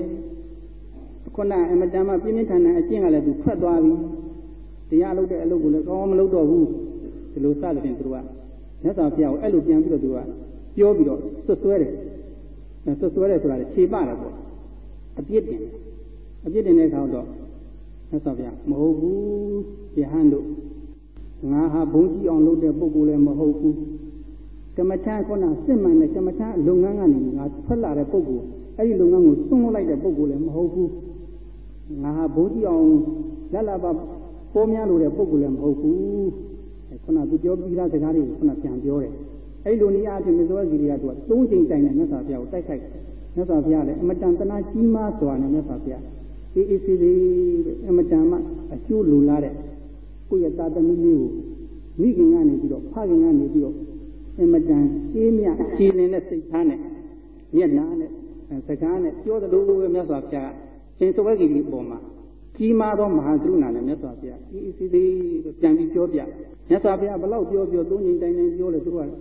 [SPEAKER 1] ခုနအမတန်မှပြင်းပြင်းထန်ထန်အကျင့်ကလည်းသူထွက်သွားပြီတရားလုပ်တဲ့အလုပ်ကိုလည်းကောင်းမလုပ်တော့ဘူးဒီလိုစသဖြင့်သူကမြတ်စွာဘုရားကိုအဲ့လိုပြန်ပြီးတော့သူကပြောပြီးတော့ဆွဆွဲတယ်ဆွဆွဲတယ်ဆိုတာခြေပတယ်ပေါ့အပြစ်တင်အပြစ်တင်တဲ့အခါတော့မြတ်စွာဘုရားမဟုတ်ဘူးယဟန်တို့ ငါဟာဘုံကြီးအောင်လုပ်တဲ့ပုဂ္ဂိုလ်လည်းမဟုတ်ဘူးကမ္မထခုနစစ်မှန်တဲ့ကမ္မထလုပ်ငန်းကနေငါထွက်လာတဲ့ပုဂ္ဂိုလ်အဲ့ဒီလုပ်ငန်းကိုသွန်းလိုက်တဲ့ပုဂ္ဂိုလ်လည်းမဟုတ်ဘူးငါဟာဘုံကြီးအောင်လက်လာပါပေါ်များလို့တဲ့ပုဂ္ဂိုလ်လည်းမဟုတ်ဘူးခုနသူပြောပြီးသားစကားတွေကိုခုနပြန်ပြောတယ်အဲ့လိုနေရာအဖြစ်မြတ်စွာဘုရားကသုံးချိန်တိုင်နဲ့မြတ်စွာဘုရားကိုတိုက်ခိုက်မြတ်စွာဘုရားလည်းအမတန်တနာကြီးမားစွာနဲ့မြတ်စွာဘုရားအေးအေးဆေးဆေးအမတန်မှအကျိုးလိုလားတဲ့ ကိုယ့်ရဲ့တာသမီလေးကိုမိခင်ကနေပြီးတော့ဖခင်ကနေပြီးတော့အမတန်အေးမြကြည်နေတဲ့စိတ်ထားနဲ့မျက်နာနဲ့စကားနဲ့ပြောသလိုပဲမြတ်စွာဘုရားရှင်စဝဲကြီးဒီပေါ်မှာကြီးမားသောမဟာကရုဏာနဲ့မြတ်စွာဘုရားအေးအေးဆေးဆေးပြန်ပြီးပြောပြမြတ်စွာဘုရားဘလောက်ပြောပြောသုံးချိန်တိုင်းတိုင်းပြောတယ်သူတို့က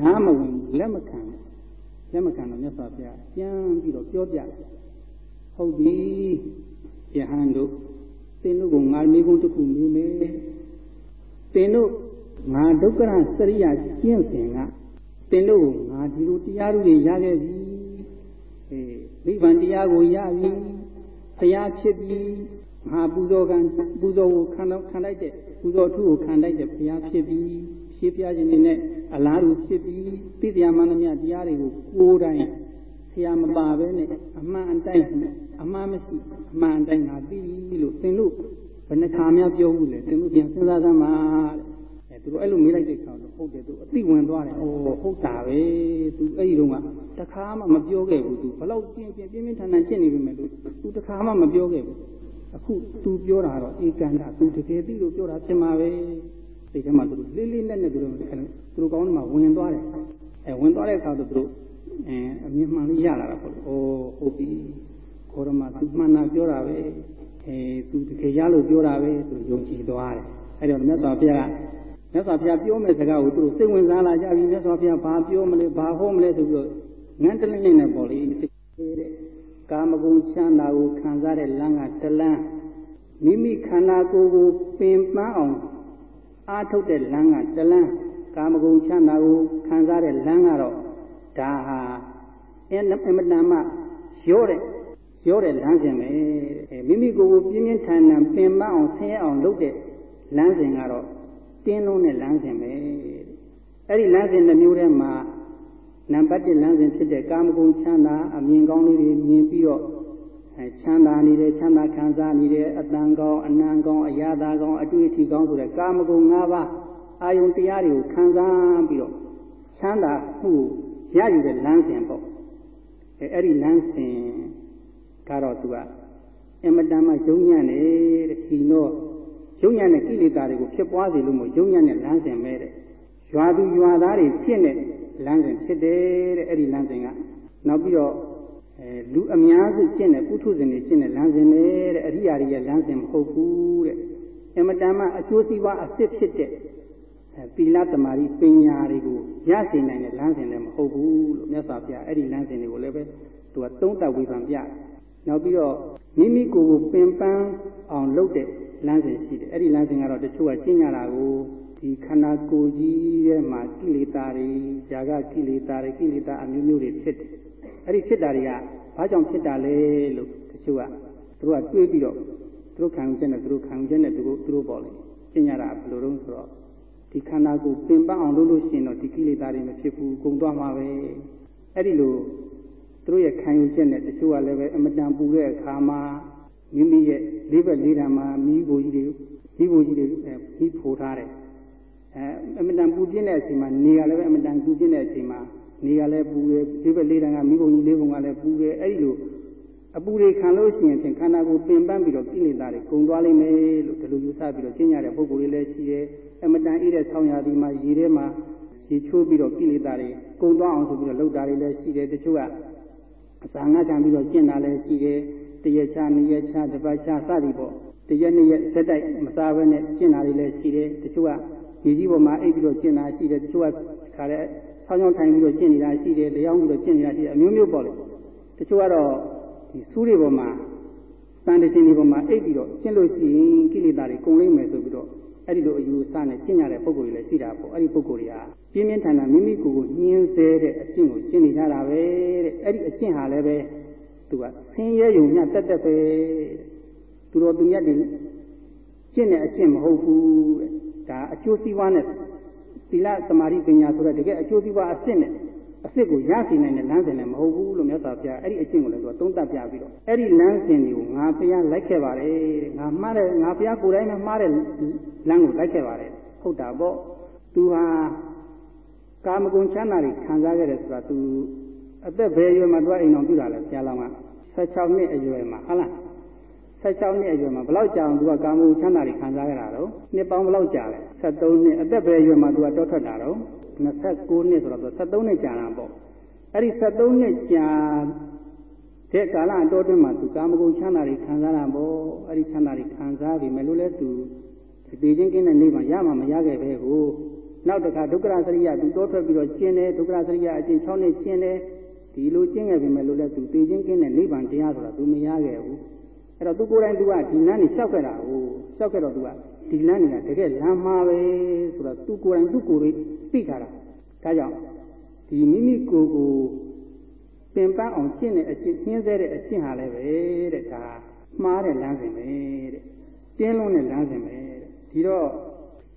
[SPEAKER 1] နားမဝင်လက်မခံလက်မခံတော့မြတ်စွာဘုရားပြန်ပြီးတော့ပြောပြဟုတ်ပြီယဟန်တို့သင်တို့ကငါမိကုန်းတစ်ခုမိမယ် သင်တို့ငါဒုက္ခရစရိယာကျင့်စဉ်ကသင်တို့ငါဒီလိုတရားတွေရခဲ့ပြီအေးနိဗ္ဗာန်တရားကိုရပြီဖျားဖြစ်ပြီငါပူဇော်ကံပူဇော်ကိုခံတော့ခံလိုက်တဲ့ပူဇော်ထုကိုခံလိုက်တဲ့ဘုရားဖြစ်ပြီးဖြည့်ပြခြင်းနဲ့အလားတူဖြစ်ပြီးသိတရားမှန်သမျှတရားတွေကိုကိုယ်တိုင်ဆရာမပါပဲနဲ့အမှန်အတိုင်းအမှန်မရှိအမှန်အတိုင်းငါသိပြီလို့သင်တို့ ဘယ်နှခါများပြောဘူးလဲသင်တို့ပြန်စဉ်းစားသမ်းပါတဲ့အဲသူတို့အဲ့လိုမေးလိုက်တဲ့အခါတော့ဟုတ်တယ်သူအသိဝင်သွားတယ်ဩဟုတ်တာပဲသူအဲ့ဒီတော့ကတခါမှမပြောခဲ့ဘူးသူဘလောက်ပြင်းပြင်းပြင်းပြင်းထန်ထန်ရှင်းနေပြီမဲ့လို့သူတခါမှမပြောခဲ့ဘူးအခုသူပြောတာတော့ဧကန်တာသူတကယ်သိလို့ပြောတာဖြစ်မှာပဲစိတ်ထဲမှာသူတို့လေးလေးနက်နက်သူတို့သူတို့ကောင်းမှဝင်သွားတယ်အဲဝင်သွားတဲ့အခါတော့သူတို့အဲအမြင်မှန်လေးရလာတာပေါ့။အိုးဟုတ်ပြီ။ ခေါ်ရမသူမှန်တာပြောတာပဲ။အဲသူတကယ်ရလို့ပြောတာပဲသူယုံကြည်သွားတယ်။အဲဒီတော့မြတ်စွာဘုရားကမြတ်စွာဘုရားပြောမဲ့စကားကိုသူတို့စိတ်ဝင်စားလာကြပြီမြတ်စွာဘုရားဘာပြောမလဲဘာဟောမလဲဆိုပြီးတော့ငန်းတလင်းလေးနဲ့ပေါ့လေတဲ့ကာမဂုဏ်ချမ်းသာကိုခံစားတဲ့လမ်းကတလန်းမိမိခန္ဓာကိုယ်ကိုပင်ပန်းအောင်အားထုတ်တဲ့လမ်းကတလန်းကာမဂုဏ်ချမ်းသာကိုခံစားတဲ့လမ်းကတော့ဒါဟာအင်မတန်မှရောတဲ့ ရောတဲ့လမ်းစဉ်ပဲမိမိကိုယ်ကိုပြင်းပြင်းထန်ထန်ပင်ပန်းအောင်ဆင်းရဲအောင်လုပ်တဲ့လမ်းစဉ်ကတော့တင်းလုံးတဲ့လမ်းစဉ်ပဲအဲ့ဒီလမ်းစဉ်တစ်မျိုးထဲမှာနံပါတ်1လမ်းစဉ်ဖြစ်တဲ့ကာမဂုဏ်ချမ်းသာအမြင်ကောင်းလေးတွေမြင်ပြီးတော့ချမ်းသာနေတယ်ချမ်းသာခံစားနေတယ်အတန်ကောင်းအနံကောင်းအရာသာကောင်းအတွေ့အထိကောင်းဆိုတဲ့ကာမဂုဏ်၅ပါးအာယုန်တရားတွေကိုခံစားပြီးတော့ချမ်းသာမှုရယူတဲ့လမ်းစဉ်ပေါ့အဲအဲ့ဒီလမ်းစဉ် ကတော့သူကအမတန်မှယုံညံ့နေတဲ့ဒီတော့ယုံညံ့တဲ့ကိလေသာတွေကိုဖြစ်ပွားစေလို့မို့ယုံညံ့တဲ့လမ်းစဉ်ပဲတဲ့ရွာသူရွာသားတွေဖြစ်တဲ့လမ်းစဉ်ဖြစ်တယ်တဲ့အဲ့ဒီလမ်းစဉ်ကနောက်ပြီးတော့အဲလူအများစုကျင့်တဲ့ပုထုဇဉ်တွေကျင့်တဲ့လမ်းစဉ်ပဲတဲ့အရိယာတွေရဲ့လမ်းစဉ်မဟုတ်ဘူးတဲ့အမတန်မှအကျိုးစီးပွားအစ်စ်ဖြစ်တဲ့သီလသမာဓိပညာတွေကိုရရှိနိုင်တဲ့လမ်းစဉ်လည်းမဟုတ်ဘူးလို့မြတ်စွာဘုရားအဲ့ဒီလမ်းစဉ်တွေကိုလည်းပဲသူကသုံးသပ်ဝေဖန်ပြတယ် နောက်ပြီးတော့မိမိကိုယ်ကိုပင်ပန်းအောင်လုပ်တဲ့လမ်းစဉ်ရှိတယ်အဲ့ဒီလမ်းစဉ်ကတော့တချို့ကကျင့်ကြတာကိုဒီခန္ဓာကိုယ်ကြီးထဲမှာကိလေသာတွေຢာကကိလေသာတွေကိလေသာအမျိုးမျိုးတွေဖြစ်တယ်အဲ့ဒီဖြစ်တာတွေကဘာကြောင့်ဖြစ်တာလဲလို့တချို့ကသူတို့ကတွေးပြီးတော့သူတို့ခံယူချက်နဲ့သူတို့ခံယူချက်နဲ့သူတို့သူတို့ပေါ်လေကျင့်ကြတာဘယ်လိုတုံးဆိုတော့ဒီခန္ဓာကိုပင်ပန်းအောင်လုပ်လို့ရှိရင်တော့ဒီကိလေသာတွေမဖြစ်ဘူးကုန်သွားမှာပဲအဲ့ဒီလို သူတို့ရဲ့ခံယူချက်နဲ့တချို့ကလည်းပဲအမတန်ပူတဲ့အခါမှာမိမိရဲ့လေးဘက်လေးတံမှာမိဖို့ကြီးတွေမိဖို့ကြီးတွေမိဖို့ထားတယ်အဲအမတန်ပူပြင်းတဲ့အချိန်မှာနေရလည်းပဲအမတန်ပူပြင်းတဲ့အချိန်မှာနေရလည်းပူတယ်လေးဘက်လေးတံကမိဖို့ကြီးလေးပုံကလည်းပူတယ်အဲ့ဒီလိုအပူတွေခံလို့ရှိရင်ဖြင့်ခန္ဓာကိုယ်ပင်ပန်းပြီးတော့ကိလေသာတွေကုန်သွားလိမ့်မယ်လို့ဒီလိုယူဆပြီးတော့ကျင့်ကြတဲ့ပုဂ္ဂိုလ်တွေလည်းရှိတယ်အမတန်အေးတဲ့ဆောင်းရာသီမှာရေထဲမှာရေချိုးပြီးတော့ကိလေသာတွေကုန်သွားအောင်ဆိုပြီးတော့လှုပ်တာတွေလည်းရှိတယ်တချို့က အစာငတ်ခံပြီးတော့ကျင့်တာလည်းရှိတယ်တရက်ချနှစ်ရက်ချတစ်ပတ်ချစသည်ပေါ့တရက်နှစ်ရက်စက်တိုက်မစားဘဲနဲ့ကျင့်တာတွေလည်းရှိတယ်တချို့ကဒီကြီးပေါ်မှာအိပ်ပြီးတော့ကျင့်တာရှိတယ်တချို့ကခါတဲ့ဆောင်းချောင်းထိုင်ပြီးတော့ကျင့်နေတာရှိတယ်လျောင်းပြီးတော့ကျင့်နေတာရှိတယ်အမျိုးမျိုးပေါ့လေတချို့ကတော့ဒီဆူးတွေပေါ်မှာတန်တခြင်းတွေပေါ်မှာအိပ်ပြီးတော့ကျင့်လို့ရှိရင်ကိလေသာတွေကုန်လိမ့်မယ်ဆိုပြီးတော့အဲ့ဒီလိုအယူအဆနဲ့ကျင့်ရတဲ့ပုံကိုယ်တွေလည်းရှိတာပေါ့အဲ့ဒီပုံကိုယ်တွေက ပြင်းပြင်းထန်ထန်မိမိကိုယ်ကိုညှင်းဆဲတဲ့အကျင့်ကိုကျင့်နေကြတာပဲတဲ့အဲ့ဒီအကျင့်ဟာလည်းပဲသူကဆင်းရဲယုံညတက်တက်ပဲသူတော်သူမြတ်တွေကျင့်တဲ့အကျင့်မဟုတ်ဘူးတဲ့ဒါအကျိုးစီးပွားနဲ့သီလသမာဓိပညာဆိုတဲ့တကယ်အကျိုးစီးပွားအစစ်နဲ့အစ်စ်ကိုရရှိနိုင်တဲ့လမ်းစဉ်လည်းမဟုတ်ဘူးလို့မြတ်စွာဘုရားအဲ့ဒီအကျင့်ကိုလည်းသူကသုံးသပ်ပြပြီးတော့အဲ့ဒီလမ်းစဉ်တွေကိုငါဘုရားလိုက်ခဲ့ပါတယ်ငါမှားတယ်ငါဘုရားကိုယ်တိုင်နဲ့မှားတဲ့လမ်းကိုလိုက်ခဲ့ပါတယ်ဟုတ်တာပေါ့သူဟာ ကာမဂုဏ်ချမ်းသာတွေခံစားခဲ့တယ်ဆိုတာသူအသက်ဘယ်အရွယ်မှာသူကအိမ်အောင်ပြုတာလဲဘုရားလောင်းက16နှစ်အရွယ်မှာဟုတ်လား16နှစ်အရွယ်မှာဘယ်လောက်ကြာအောင်သူကကာမဂုဏ်ချမ်းသာတွေခံစားခဲ့တာတော့နှစ်ပေါင်းဘယ်လောက်ကြာလဲ73နှစ်အသက်ဘယ်အရွယ်မှာသူကတောထွက်တာတော့29နှစ်ဆိုတော့73နှစ်ကြာတာပေါ့အဲ့ဒီ73နှစ်ကြာတဲ့ကာလအတော်တွင်းမှာသူကာမဂုဏ်ချမ်းသာတွေခံစားတာပေါ့အဲ့ဒီချမ်းသာတွေခံစားပြီမဲ့လို့လဲသူဒီချင်းကင်းတဲ့နေမှာရမှာမရခဲ့ပဲကို နောက်တစ်ခါဒုက္ခရစရိယသူတောထွက်ပြီးတော့ကျင်းတယ်ဒုက္ခရစရိယအကျင့်6နှစ်ကျင်းတယ်ဒီလိုကျင့်ခဲ့ပြီမဲ့လို့လဲသူသိချင်းကင်းတဲ့နိဗ္ဗာန်တရားဆိုတာသူမရခဲ့ဘူးအဲ့တော့သူကိုယ်တိုင်သူကဒီလမ်းนี่လျှောက်ခဲ့တာကိုလျှောက်ခဲ့တော့သူကဒီလမ်းนี่ကတကယ်လမ်းမှားပဲဆိုတော့သူကိုယ်တိုင်သူကိုယ်လေးသိထားတာဒါကြောင့်ဒီမိမိကိုယ်ကိုပင်ပန်းအောင်ကျင့်တဲ့အကျင့်နှင်းသေးတဲ့အကျင့်ဟာလည်းပဲတဲ့ဒါမှားတဲ့လမ်းစဉ်ပဲတဲ့ကျင်းလုံးတဲ့လမ်းစဉ်ပဲတဲ့ဒီတော့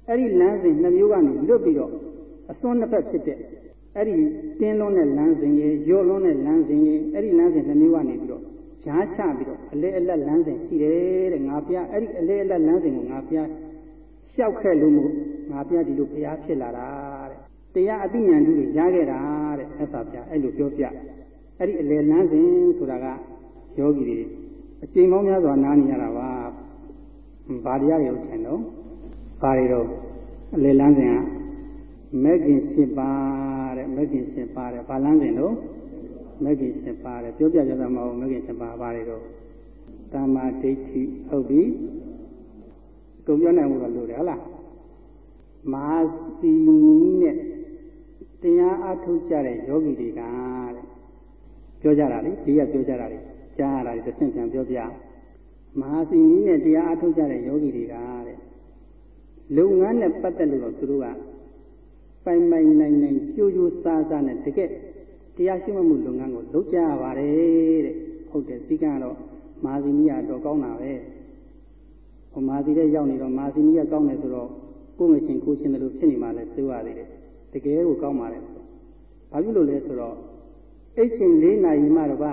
[SPEAKER 1] အဲ့ဒီလမ်းစဉ်နှမျိုးကနေလွတ်ပြီးတော့အစွန်းနှစ်ဖက်ဖြစ်တဲ့အဲ့ဒီတင်းလုံးတဲ့လမ်းစဉ်ရေရော့လုံးတဲ့လမ်းစဉ်ရေအဲ့ဒီလမ်းစဉ်နှမျိုးကနေပြီးတော့ဈာချပြီးတော့အလဲအလတ်လမ်းစဉ်ရှိတယ်တဲ့ငါဖျားအဲ့ဒီအလဲအလတ်လမ်းစဉ်ကိုငါဖျားလျှောက်ခဲ့လို့မို့ငါဖျားဒီလိုဖျားဖြစ်လာတာတဲ့တရားအသိဉာဏ်တွေရခဲ့တာတဲ့ဆက်ပါဗျာအဲ့လိုပြောပြအဲ့ဒီအလယ်လမ်းစဉ်ဆိုတာကယောဂီတွေအကျဉ်းပေါင်းများစွာနားနေရတာပါဘာတရားတွေထင်တော့ ဘာတွေတော့အလယ်လမ်းစဉ်ကမဂ်ကင်၈ပါးတဲ့မဂ်ကင်၈ပါးတဲ့ဘာလမ်းစဉ်တော့မဂ်ကင်၈ပါးတဲ့ပြောပြကြတာမဟုတ်မဂ်ကင်၈ပါးဘာတွေတော့တမ္မာဒိဋ္ဌိဟုတ်ပြီကုန်ပြောနိုင်မှုတော့လို့တယ်ဟုတ်လားမာစီနီးနဲ့တရားအထုတ်ကြတဲ့ယောဂီတွေကတဲ့ပြောကြတာလေဒီကပြောကြတာလေကြားရတာလေတစ်ဆင့်ပြန်ပြောပြမဟာစီနီးနဲ့တရားအထုတ်ကြတဲ့ယောဂီတွေကတဲ့ လုပ်ငန်းနဲ့ပတ်သက်လို့တော့သူတို့ကပိုင်ပိုင်နိုင်နိုင်ကြိုးကြိုးစားစားနဲ့တကယ်တရားရှိမှမှုလုပ်ငန်းကိုလုပ်ကြရပါတယ်တဲ့ဟုတ်တယ်စီကံတော့မဟာစီနီးကတော့ကောင်းတာပဲဟိုမဟာစီတဲ့ရောက်နေတော့မဟာစီနီးကကောင်းတယ်ဆိုတော့ကိုယ်ငရှင်ကိုရှင်တယ်လို့ဖြစ်နေမှလည်းသိရသေးတယ်တကယ်ကိုကောင်းပါလေ။ဘာဖြစ်လို့လဲဆိုတော့အိတ်ရှင်၄နာရီမှတော့ပါ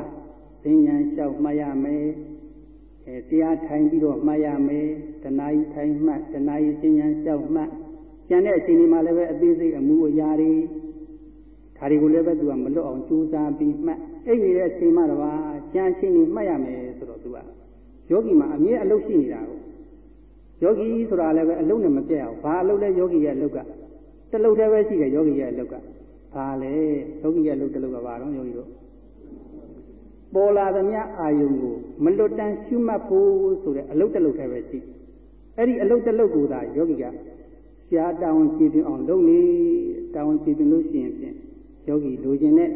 [SPEAKER 1] သင်ညာလျှောက်မှတ်ရမယ်။ အဲတရားထိုင်ပြီးတော့မှတ်ရမယ်။တဏှာကြီးထိုင်မှတ်တဏှာကြီးသင်ညာလျှောက်မှတ်ကျန်တဲ့အချိန်ဒီမှာလည်းပဲအသေးစိတ်အမှုအရာတွေဒါတွေကိုလည်းပဲသူကမလွတ်အောင်ကြိုးစားပြီးမှတ်အိတ်နေတဲ့အချိန်မှတော့ပါကျန်အချိန်ကြီးမှတ်ရမယ်ဆိုတော့သူကယောဂီမှာအမြဲအလုပ်ရှိနေတာကိုယောဂီဆိုတာလည်းပဲအလုပ်နဲ့မပြတ်အောင်ဘာအလုပ်လဲယောဂီရဲ့အလုပ်ကတလုတ်တည်းပဲရှိတယ်ယောဂီရဲ့အလုတ်ကဘာလဲယောဂီရဲ့အလုတ်တလုတ်ကဘာတော့ယောဂီတို့ ပေါ်လာသမျှအာယုံကိုမလွတ်တမ်းရှုမှတ်ဖို့ဆိုတဲ့အလုတ်တလုတ်တည်းပဲရှိအဲ့ဒီအလုတ်တလုတ်ကိုသာယောဂီကရှားတောင်းကြည်ပြအောင်လုပ်နေတောင်းကြည်ပြလို့ရှိရင်ဖြင့်ယောဂီလိုချင်တဲ့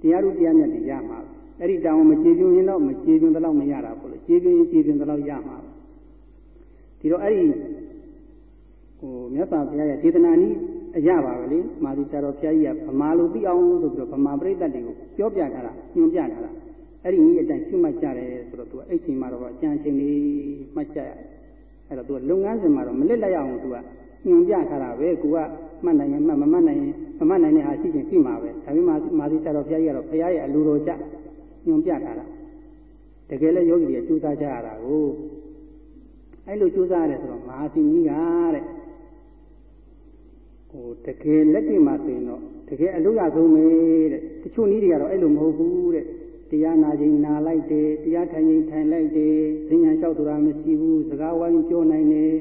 [SPEAKER 1] တရားဥတရားမြတ်တွေရမှာအဲ့ဒီတောင်းမကြည်ပြရင်တော့မကြည်ပြတော့မရတာဘူးလို့ကြည်ပြရင်ကြည်ပြတော့ရမှာဒီတော့အဲ့ဒီဟိုမြတ်စွာဘုရားရဲ့ဒေသနာနည်းအရပါပဲလေမာသီဆရာတော်ဘုရားကြီးကဗမာလိုသိအောင်ဆိုပြီးတော့ဗမာပရိသတ်တွေကိုပြောပြထားတာညွှန်ပြထားတာ အဲ့ဒီနည်းအတိုင်းရှုမှတ်ကြတယ်ဆိုတော့သူကအဲ့ချိန်မှာတော့အကျဉ်းချင်းလေးမှတ်ကြရတယ်အဲ့တော့သူကလုပ်ငန်းစဉ်မှာတော့မလစ်လိုက်အောင်သူကညွန်ပြထားတာပဲကိုကမှတ်နိုင်ရင်မှတ်မမှတ်နိုင်ရင်မမှတ်နိုင်တဲ့ဟာရှိချင်းရှိမှာပဲဒါပေမဲ့မာသီဆရာတော်ဘုရားကြီးကတော့ဘုရားရဲ့အလိုတော်ချညွန်ပြထားတာတကယ်လည်းယောဂီတွေကြိုးစားကြရတာကိုအဲ့လိုကြိုးစားရတယ်ဆိုတော့မဟာသီကြီးကတဲ့ဟိုတကယ်လက်တွေ့မှာဆိုရင်တော့တကယ်အလို့ရဆုံးပဲတဲ့တချို့နည်းတွေကတော့အဲ့လိုမဟုတ်ဘူးတဲ့ တရားနာခြင်းနာလိုက်တယ်တရားထိုင်ခြင်းထိုင်လိုက်တယ်ဈဉ္ညာလျှောက် tura မရှိဘူးစကားဝိုင်းပြောနိုင်တယ်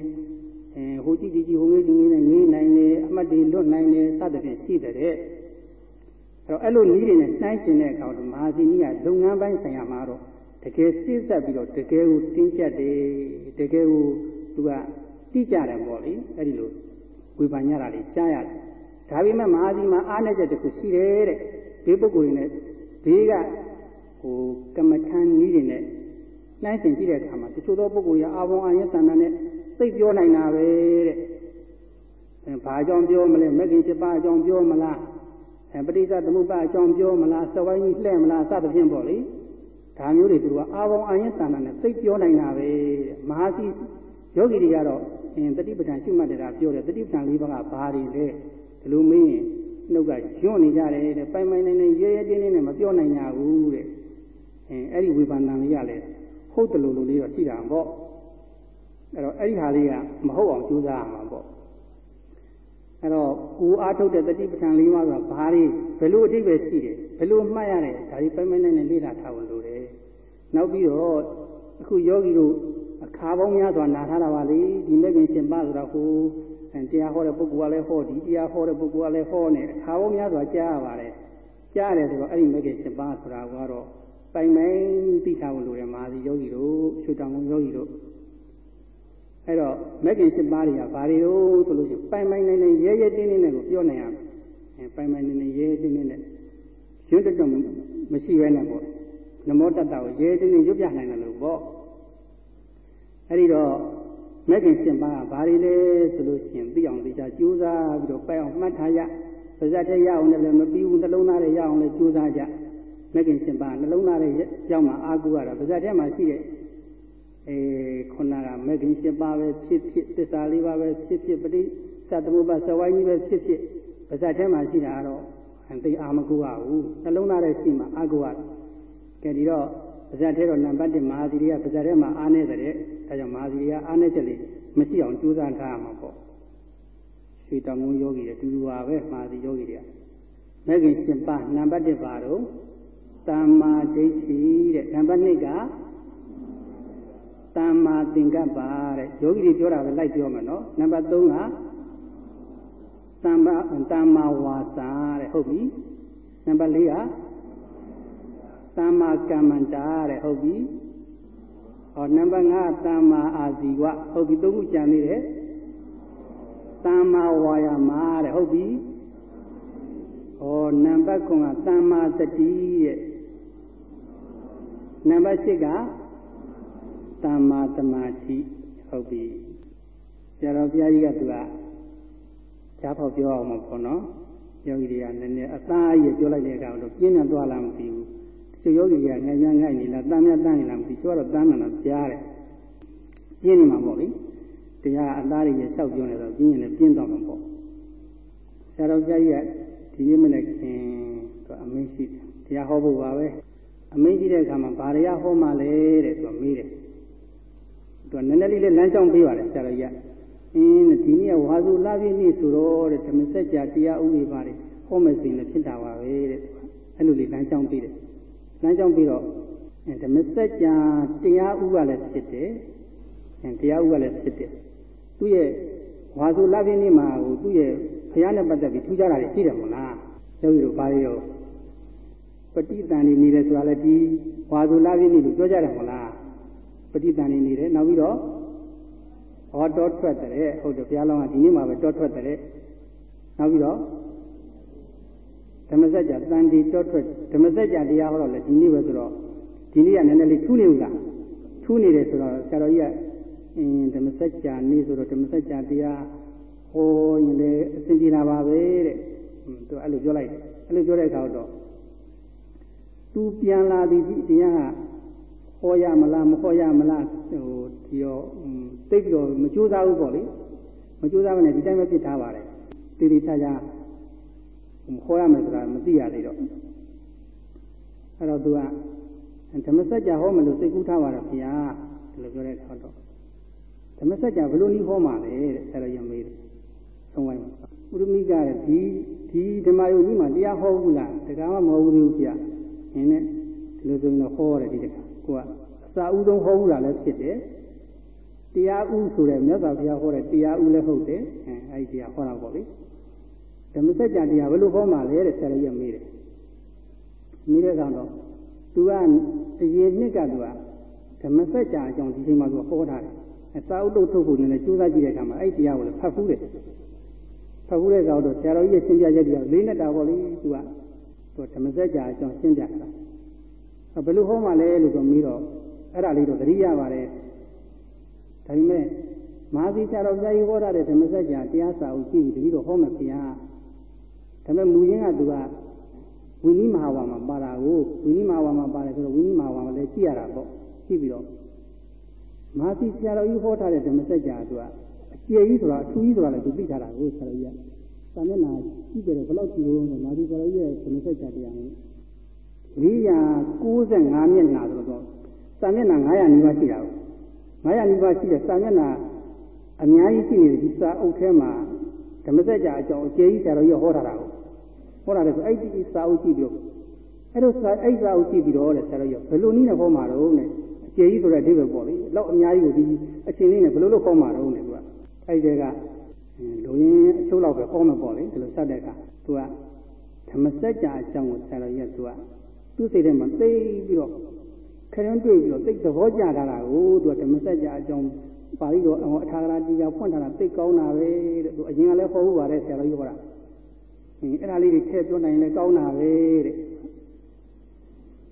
[SPEAKER 1] အဲဟိုကြည့်ကြည့်ကြည့်ဟိုငေးကြည့်ငေးနဲ့ငေးနိုင်တယ်အမှတ်တွေလွတ်နိုင်တယ်စသဖြင့်ရှိတဲ့အဲ့တော့အဲ့လိုနည်းတွေနဲ့နှိုင်းရှင်တဲ့အခါမှာမဟာသီနိယလုပ်ငန်းပိုင်းဆိုင်ရာမှာတော့တကယ်စိစက်ပြီးတော့တကယ်ကိုတင်းကျပ်တယ်တကယ်ကိုသူကတိကျတယ်ပေါ့လေအဲ့ဒီလိုဝေဖန်ရတာလေးကြားရတယ်ဒါပေမဲ့မဟာသီမှာအားနည်းချက်တစ်ခုရှိတယ်တဲ့ဒီပုဂ္ဂိုလ်တွေနဲ့ဘေးက ဟိုကမ္မထန်ကြီးတွေနဲ့နှိုင်းရှင်ကြည့်တဲ့အခါမှာတချို့သောပုဂ္ဂိုလ်ရအာဘုံအာယသန္တာနဲ့သိပြောနိုင်တာပဲတဲ့အဲဘာကြောင့်ပြောမလဲမဂ္ဂင်7ပါးအကြောင်းပြောမလားအဲပဋိစ္စသမုပ္ပါအကြောင်းပြောမလားစဝိုင်းကြီးလှဲ့မလားစသဖြင့်ပေါ့လေဒါမျိုးတွေသူကအာဘုံအာယသန္တာနဲ့သိပြောနိုင်တာပဲတဲ့မဟာစီယောဂီတွေကတော့အင်းတတိပဋ္ဌာန်ရှုမှတ်တယ်တာပြောတယ်တတိပဋ္ဌာန်၄ပါးကဘာတွေလဲဒီလိုမင်းရင်နှုတ်ကညွန့်နေကြတယ်တဲ့ပိုင်ပိုင်နေနေရဲရဲတင်းတင်းနဲ့မပြောနိုင်ကြဘူးတဲ့ အဲအဲ့ဒီဝေဘာနာလေးရလဲဟုတ်တယ်လို့လို့လေးတော့ရှိတာပေါ့အဲ့တော့အဲ့ဒီဟာလေးကမဟုတ်အောင်ကြိုးစားရမှာပေါ့အဲ့တော့ကိုအားထုတ်တဲ့တတိပဋ္ဌာန်လေးပါးကဘာတွေဘယ်လိုအဓိပ္ပာယ်ရှိတယ်ဘယ်လိုမှတ်ရတဲ့ဒါဒီပိုင်ပိုင်နေနေလေ့လာထားဖို့လိုတယ်နောက်ပြီးတော့အခုယောဂီတို့အခါပေါင်းများစွာနာထားတာပါလေဒီမဲ့ခင်ရှင်ပါဆိုတာဟိုတရားဟောတဲ့ပုဂ္ဂိုလ်ကလည်းဟောဒီတရားဟောတဲ့ပုဂ္ဂိုလ်ကလည်းဟောနေအခါပေါင်းများစွာကြားရပါတယ်ကြားရတယ်ဆိုတော့အဲ့ဒီမဲ့ခင်ရှင်ပါဆိုတာကတော့ ပိုင်ပိုင်သိထားဖို့လိုတယ်မာသီယောဂီတို့ရှုတောင်ကုန်ယောဂီတို့အဲ့တော့မဲ့ခင်ရှင်ပါတွေကဘာတွေလို့ဆိုလို့ရှိရင်ပိုင်ပိုင်နေနေရဲရဲတင်းတင်းနဲ့ကိုပြောနိုင်ရမယ်အဲပိုင်ပိုင်နေနေရဲရဲတင်းတင်းနဲ့ရွတ်တော့မရှိဘဲနဲ့ပေါ့နမောတတ္တကိုရဲတင်းတင်းရွတ်ပြနိုင်တယ်လို့ပေါ့အဲ့ဒီတော့မဲ့ခင်ရှင်ပါးဘာတွေလဲဆိုလို့ရှိရင်သိအောင်သိချာကြိုးစားပြီးတော့ပိုက်အောင်မှတ်ထားရပါဇတ်တဲ့ရအောင်လည်းမပြီးဘူးနှလုံးသားနဲ့ရအောင်လည်းကြိုးစားကြ မဲ့ခင်ရှင်ပါးနှလုံးသားနဲ့ရောက်မှအာကုရတာပါဇတ်ထဲမှာရှိတဲ့အဲခုနကမဲ့ခင်ရှင်ပါးပဲဖြစ်ဖြစ်သစ္စာလေးပါးပဲဖြစ်ဖြစ်ပဋိသသမုပ္ပါသဝိုင်းကြီးပဲဖြစ်ဖြစ်ပါဇတ်ထဲမှာရှိတာကတော့သိအာမကုရဘူးနှလုံးသားနဲ့ရှိမှအာကုရကဲဒီတော့ပါဇတ်ထဲတော့နံပါတ်1မဟာသီရိယပါဇတ်ထဲမှာအားနေတဲ့တဲ့ဒါကြောင့်မဟာသီရိယအားနေချက်လေးမရှိအောင်ကြိုးစားထားရမှာပေါ့ရွှေတောင်ကုန်းယောဂီတွေတူတူပါပဲမဟာသီယောဂီတွေကမဲခင်ရှင်ပါနံပါတ်1ပါတော့ တမ္မာဒိဋ္ဌိတဲ့နံပါတ်2ကတမ္မာသင်္ကပ္ပါတဲ့ယောဂီတွေပြောတာပဲလိုက်ပြောမယ်နော်နံပါတ်3ကတမ္မာတမ္မာဝါစာတဲ့ဟုတ်ပြီနံပါတ်4ကတမ္မာကမ္မန္တာတဲ့ဟုတ်ပြီဟောနံပါတ်5တမ္မာအာဇီဝဟုတ်ပြီသုံးခုကြံနေတယ်တမ္မာဝါယာမတဲ့ဟုတ်ပြီဟောနံပါတ်9ကတမ္မာတတိတဲ့ နံပါတ်10ကတမ္မာသမာဓိဟုတ်ပြီဆရာတော်ဘုရားကြီးကသူကကြားဖောက်ပြောအောင်မပေါ့နော်ယောဂီတွေကနည်းနည်းအသားအရည်ပြောလိုက်တဲ့အခါတော့ပြင်းနေသွားလားမသိဘူးစိတ်ယောဂီကငိုင်ငိုင်ငိုင်နေလားတမ်းမြတ်တမ်းနေလားမသိသူကတော့တမ်းမှန်တော့ကြားတယ်ပြင်းနေမှာပေါ့လေတရားအသားတွေနဲ့လျှောက်ပြောနေတော့ပြင်းရင်လည်းပြင်းတော့မှာပေါ့ဆရာတော်ဘုရားကြီးကဒီနေ့မနေ့ခင်သူအမင်းရှိတရားဟောဖို့ပါပဲ အမင်းရှိတဲ့အခါမှာဘာတရားဟောမှလဲတဲ့သူကမေးတယ်သူကနည်းနည်းလေးလည်းလမ်းကြောင်းပေးပါတယ်ဆရာတော်ကြီးကအင်းဒီနေ့ဝါစုလာပြည့်နေ့ဆိုတော့တဲ့ဓမ္မစကြာတရားဥပဒေပါတယ်ဟောမယ်ဆိုရင်လည်းဖြစ်တာပါပဲတဲ့အဲ့လိုလေးလမ်းကြောင်းပေးတယ်လမ်းကြောင်းပြီးတော့ဓမ္မစကြာတရားဥကလည်းဖြစ်တယ်တရားဥကလည်းဖြစ်တယ်သူ့ရဲ့ဝါစုလပြင်းနေ့မှာဟိုသူ့ရဲ့ဘုရားနဲ့ပတ်သက်ပြီးထူးခြားတာတွေရှိတယ်မို့လားယောဂီတို့ဘာရော ပဋိသန္ဓေနေတယ်ဆိုတာလည်းဒီဝါစုလပြင်းနေ့လို့ပြောကြတယ်မို့လားပဋိသန္ဓေနေတယ်နောက်ပြီးတော့ဟောတော်ထွက်တယ်ဟုတ်တယ်ဘုရားလောင်းကဒီနေ့မှာပဲတော်ထွက်တယ်နောက်ပြီးတော့ဓမ္မစကြာတန်တီတောထွက်ဓမ္မစကြာတရားဟောတော့လေဒီနေ့ပဲဆိုတော့ဒီနေ့ကနည်းနည်းလေးထူးနေဦးလားထူးနေတယ်ဆိုတော့ဆရာတော်ကြီးကအင်းဓမ္မစကြာနေ့ဆိုတော့ဓမ္မစကြာတရားဟောရင်လည်းအစဉ်ပြေတာပါပဲတဲ့သူအဲ့လိုပြောလိုက်အဲ့လိုပြောတဲ့အခါတော့ သူပြန်လာသည်ဒီတရားကဟောရမလားမဟောရမလားဟိုဒီတော့သိပြီးတော့မကြိုးစားဘူးပေါ့လေမကြိုးစားမနဲ့ဒီတိုင်းပဲဖြစ်ထားပါတယ်တည်တည်ချာချာခေါ်ရမယ်ဆိုတာမသိရသေးတော့အဲ့တော့သူကဓမ္မစကြာဟောမလို့စိတ်ကူးထားပါတော့ဗျာဒီလိုပြောတဲ့အခါတော့ဓမ္မစကြာဘလို့နည်းဟောမှာလဲတဲ့ဆရာတော်ရမေးတယ်သုံးဝိုင်းမှာဥရမိကဒီဒီဓမ္မယုံကြီးမှာတရားဟောဘူးလားတက္ကမမဟုတ်ဘူးဗျာ နင်းနဲ့ဒီလိုဆိုရင်တော့ဟောရတယ်ဒီတက္ကကိုကအစာဥဆုံးဟောဘူးလားလည်းဖြစ်တယ်တရားဥဆိုတဲ့မြတ်စွာဘုရားဟောတဲ့တရားဥလည်းဟုတ်တယ်အဲအဲဒီတရားဟောတာပေါ့လေဓမ္မစကြာတရားဘယ်လိုဟောမှာလဲတဲ့ဆရာတော်ရမေးတယ်မေးတဲ့ကောင်တော့သူကအရင်နှစ်ကသူကဓမ္မစကြာအကြောင်းဒီချိန်မှာသူဟောထားတယ်အစာဥတုတ်ထုတ်ဖို့နည်းနည်းကြိုးစားကြည့်တဲ့အခါမှာအဲ့တရားကိုလည်းဖတ်ဖူးတယ်ဖတ်ဖူးတဲ့ကောင်တော့ဆရာတော်ကြီးရဲ့ရှင်းပြချက်တွေကလေးနဲ့တာပေါ့လေသူက သူဓမ္မစကြာအကြောင်းရှင်းပြတာဘယ်လိုဟောမှလဲလို့ဆိုပြီးတော့အဲ့ဒါလေးတော့သတိရပါတယ်ဒါပေမဲ့မဟာသီဆရာတော်ဘုရားကြီးဟောထားတဲ့ဓမ္မစကြာတရားစာအုပ်ကြည့်ပြီးတတိတော့ဟောမယ်ခင်ဗျာဒါပေမဲ့မူရင်းကသူကဝိနည်းမဟာဝါမှာပါတာကိုဝိနည်းမဟာဝါမှာပါတယ်ဆိုတော့ဝိနည်းမဟာဝါမှာလည်းကြည့်ရတာပေါ့ကြည့်ပြီးတော့မဟာသီဆရာတော်ကြီးဟောထားတဲ့ဓမ္မစကြာသူကအကျယ်ကြီးဆိုတာအထူးကြီးဆိုတာလည်းသူသိထားတာကိုဆရာတော်ကြီးက သာမျက်နာကြည့်ကြတယ်ဘယ်လောက်ကြည့်လို့လဲမဟာသီဆရာတော်ကြီးရဲ့ဓမ္မစကြာတရားကိုရိယာ65မျက်နှာဆိုတော့စာမျက်နှာ900နီးပါးရှိတာကို900နီးပါးရှိတဲ့စာမျက်နှာအများကြီးရှိနေတဲ့ဒီစာအုပ်ထဲမှာဓမ္မစကြာအကြောင်းအကျယ်ကြီးဆရာတော်ကြီးဟောထားတာကိုဟောတာလေဆိုအဲ့ဒီစာအုပ်ကြည့်ပြီးတော့အဲ့လိုစာအဲ့စာအုပ်ကြည့်ပြီးတော့လေဆရာတော်ကြီးဘယ်လိုနည်းနဲ့ဟောမှာတော့နဲ့အကျယ်ကြီးဆိုတဲ့အဓိပ္ပာယ်ပေါ့လေလောက်အများကြီးကိုဒီအချိန်လေးနဲ့ဘယ်လိုလုပ်ဟောမှာတော့နဲ့သူကအဲ့ဒီက လူရင်းအချို့လောက်ပဲဟောမှာပေါ့လေဒီလိုစတဲ့အခါသူကဓမ္မစကြာအကြောင်းကိုဆရာတော်ကြီးကသူကသူ့စိတ်ထဲမှာသိပြီးတော့ခရင်တွေ့ပြီးတော့သိသဘောကျတာကိုသူကဓမ္မစကြာအကြောင်းပါဠိတော်အထာဂရာတီကဖွင့်ထားတာသိကောင်းတာပဲတဲ့သူအရင်ကလည်းဟောဘူးပါတယ်ဆရာတော်ကြီးဟောတာအင်းအဲ့ဒါလေးတွေထည့်ပြောနိုင်လဲကောင်းတာပဲတဲ့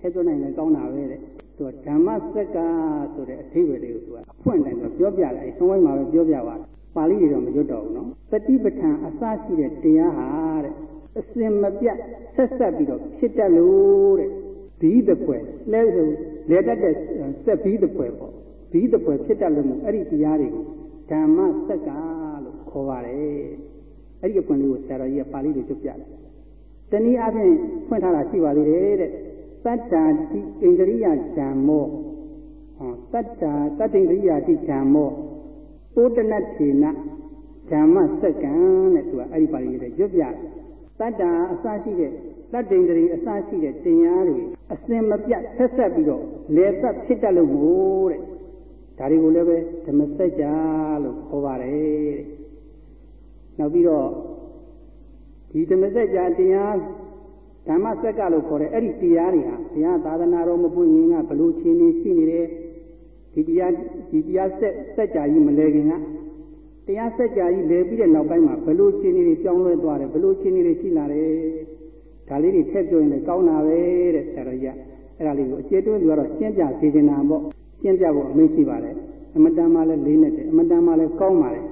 [SPEAKER 1] ထည့်ပြောနိုင်လဲကောင်းတာပဲတဲ့သူကဓမ္မစက္ကာဆိုတဲ့အဓိပ္ပာယ်လေးကိုသူကအဖွင့်တိုင်းတော့ပြောပြတယ်အဲဆုံးဝိုင်းမှာပဲပြောပြပါတယ် ပါဠိတွေတော့မရွတ်တော့ဘူးနော်တတိပဋ္ဌာန်အစရှိတဲ့တရားဟာတဲ့အစင်မပြတ်ဆက်ဆက်ပြီးတော့ဖြစ်တတ်လို့တဲ့ဘီးတပွဲလဲဆိုလဲတတ်တဲ့ဆက်ဘီးတပွဲပေါ့ဘီးတပွဲဖြစ်တတ်လို့မို့အဲ့ဒီတရားတွေကိုဓမ္မစက္ကာလို့ခေါ်ပါတယ်အဲ့ဒီအပွင့်လေးကိုဆရာတော်ကြီးကပါဠိလိုချုပ်ပြတယ်တနည်းအားဖြင့်ဖွင့်ထားတာရှိပါသေးတယ်တဲ့တတ္တာတိဣန္ဒြိယဓမ္မောဟောတတ္တာတတ္တိန္ဒြိယတိဓမ္မော ဩတနထေနဓမ္မစက္ကံတဲ့သူကအဲ့ဒီပါဠိလေးရွတ်ပြတတ္တာအစရှိတဲ့တတ္တိန္ဒြိအစရှိတဲ့တရားတွေအစင်မပြတ်ဆက်ဆက်ပြီးတော့လေသက်ဖြစ်တတ်လို့မို့တဲ့ဒါတွေကိုလည်းပဲဓမ္မစကြာလို့ခေါ်ပါတယ်တဲ့နောက်ပြီးတော့ဒီဓမ္မစကြာတရားဓမ္မစက်ကလို့ခေါ်တဲ့အဲ့ဒီတရားတွေဟာဘုရားသာသနာတော်မပွင့်ရင်ကဘလို့ချင်းနေရှိနေတယ် ဒီတရားဒီတရားဆက်စက်ကြာကြီးမလဲခင်ကတရားစက်ကြာကြီးလဲပြီးတဲ့နောက်ပိုင်းမှာဘလို့ချင်းနေတွေပြောင်းလဲသွားတယ်ဘလို့ချင်းနေတွေရှိလာတယ်ဒါလေးတွေထည့်ပြောရင်လည်းကောင်းတာပဲတဲ့ဆရာတော်ကြီးအဲ့ဒါလေးကိုအကျေတွင်းသူကတော့ရှင်းပြစေချင်တာပေါ့ရှင်းပြဖို့အမိန့်ရှိပါတယ်အမတန်မှလည်းလေးနဲ့တယ်အမတန်မှလည်းကောင်းပါတယ်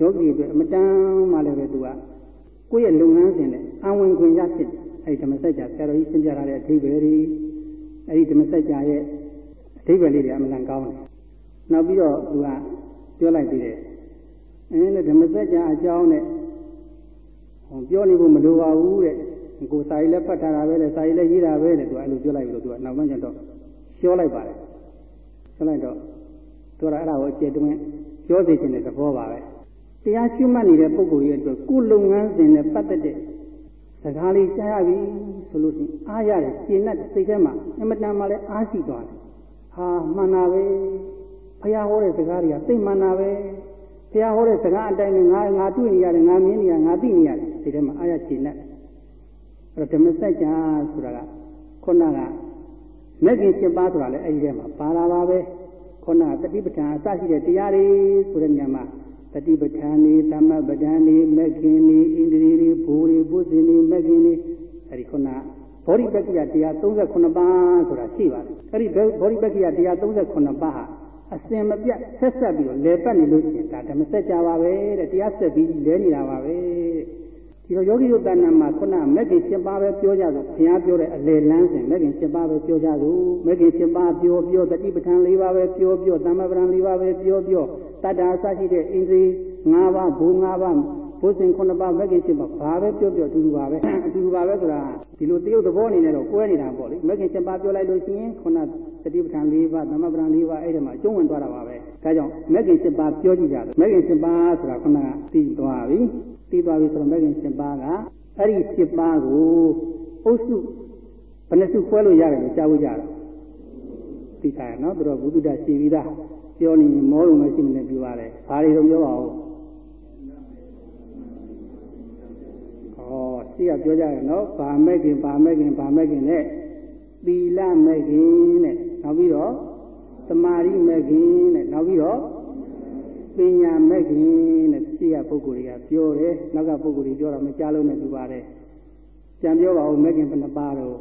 [SPEAKER 1] ယောဂီအတွက်အမတန်မှလည်းပဲသူကကိုယ့်ရဲ့လုပ်ငန်းစဉ်နဲ့အဝင်ခွင့်ရဖြစ်တယ်အဲဒီဓမ္မစကြာဆရာတော်ကြီးရှင်းပြထားတဲ့အဓိပ္ပာယ်တွေအဲဒီဓမ္မစကြာရဲ့ အဓိပ္ပာယ်လေးတွေအမှန်ကောင်းတယ်နောက်ပြီးတော့သူကပြောလိုက်သေးတယ်အဲနဲ့ဓမ္မစကြာအကြောင်းနဲ့ဟောပြောနေဖို့မလိုပါဘူးတဲ့ကိုယ်စာရီလည်းဖတ်ထားတာပဲလေစာရီလည်းရေးတာပဲလေသူအဲ့လိုပြောလိုက်ပြီးတော့သူကနောက်မှကျတော့ပြောလိုက်ပါတယ်ပြောလိုက်တော့သူကအဲ့ဒါကိုအကျေတွင်းပြောစေချင်တဲ့သဘောပါပဲတရားရှုမှတ်နေတဲ့ပုဂ္ဂိုလ်ရဲ့အတွက်ကိုယ်လုပ်ငန်းစဉ်နဲ့ပတ်သက်တဲ့စကားလေးကြားရပြီဆိုလို့ရှိရင်အားရတယ်ရှင်းတဲ့စိတ်ထဲမှာအမတန်မှလည်းအားရှိသွားတယ် ဟာမှန်တာပဲဘုရားဟောတဲ့စကားတွေကသိမှန်တာပဲဘုရားဟောတဲ့စကားအတိုင်းနဲ့ငါငါတွေ့နေရတယ်ငါမြင်နေရငါသိနေရတယ်ဒီထဲမှာအားရရှင်းတဲ့အဲ့တော့ဓမ္မစကြာဆိုတာကခုနကမဂ္ဂင်၈ပါးဆိုတာလည်းအဲ့ဒီထဲမှာပါတာပါပဲခုနကတတိပဋ္ဌာန်အစရှိတဲ့တရားတွေဆိုတဲ့ညမှာတတိပဋ္ဌာန်နေသမပဒံနေမက္ခင်နေဣန္ဒြေတွေဘူတွေပုဇင်နေမက္ခင်နေအဲဒီခုန ဘောဓိပက္ခိယတရား38ပါးဆိုတာရှိပါတယ်အဲဒီဘောဓိပက္ခိယတရား38ပါးဟာအစင်မပြတ်ဆက်ဆက်ပြီးတော့လေပတ်နေလို့ရှိရင်ဒါဓမ္မစကြာပါပဲတဲ့တရားဆက်ပြီးလဲနေတာပါပဲဒီတော့ယောဂီတို့တဏ္ဍာမှာခုနမဂ္ဂင်၈ပါးပဲပြောကြလို့ဘုရားပြောတဲ့အလေလန်းစဉ်မဂ္ဂင်၈ပါးပဲပြောကြလို့မဂ္ဂင်၈ပါးပြောပြောတတိပဋ္ဌာန်၄ပါးပဲပြောပြောသမ္မာပဒံ၄ပါးပဲပြောပြောတတ္တာအစရှိတဲ့ဣန္ဒြေ
[SPEAKER 2] ၅ပါးဘုံ၅ပါး ဘုဇင်9ပါးမဂ္ဂင်7ပါးဘာပဲပြောပြောအတူတူပါပဲအတူတူပါပဲဆိုတာဒီလိုတရုပ်သဘောအနေနဲ့တော့ကွဲနေတာပေါ့လေမဂ္ဂင်7ပါးပြောလိုက်လို့ရှိရင်ခုနတတိပဋ္ဌာန်၄ပါးသမပဋ္ဌာန်၄ပါးအဲ့ဒီမှာအကျုံးဝင်သွားတာပါပဲဒါကြောင့်မဂ္ဂင်7ပါးပြောကြည့်ကြတယ်မဂ္ဂင်7ပါးဆိုတာခုနကသိသွားပြီသိသွားပြီဆိုတော့မဂ္ဂင်7ပါးကအဲ့ဒီ7ပါးကိုအုပ်စုဘယ်နှစုခွဲလို့ရတယ်လို့ကြားဖို့ကြတာသိတာနော်သူတို့ဘုဒ္ဓရှိပြီးသားပြောနေမောလို့မရှိမနဲ့ပြောရတယ်ဘာတွေတော့ပြောပါဦး ရှိရပြောကြရနော်ဗာမဲ့ခင်ဗာမဲ့ခင်ဗာမဲ့ခင်နဲ့သီလမဲ့ခင်နဲ့နောက်ပြီးတော့သမာဓိမဲ့ခင်နဲ့နောက်ပြီးတော့ပညာမဲ့ခင်နဲ့ရှိရပုဂ္ဂိုလ်တွေကပြောတယ်နောက်ကပုဂ္ဂိုလ်တွေပြောတာမကြားလို့နဲ့ပြပါတယ်ပြန်ပြောပါဦးမဲ့ခင်ဘယ်နှပါတော့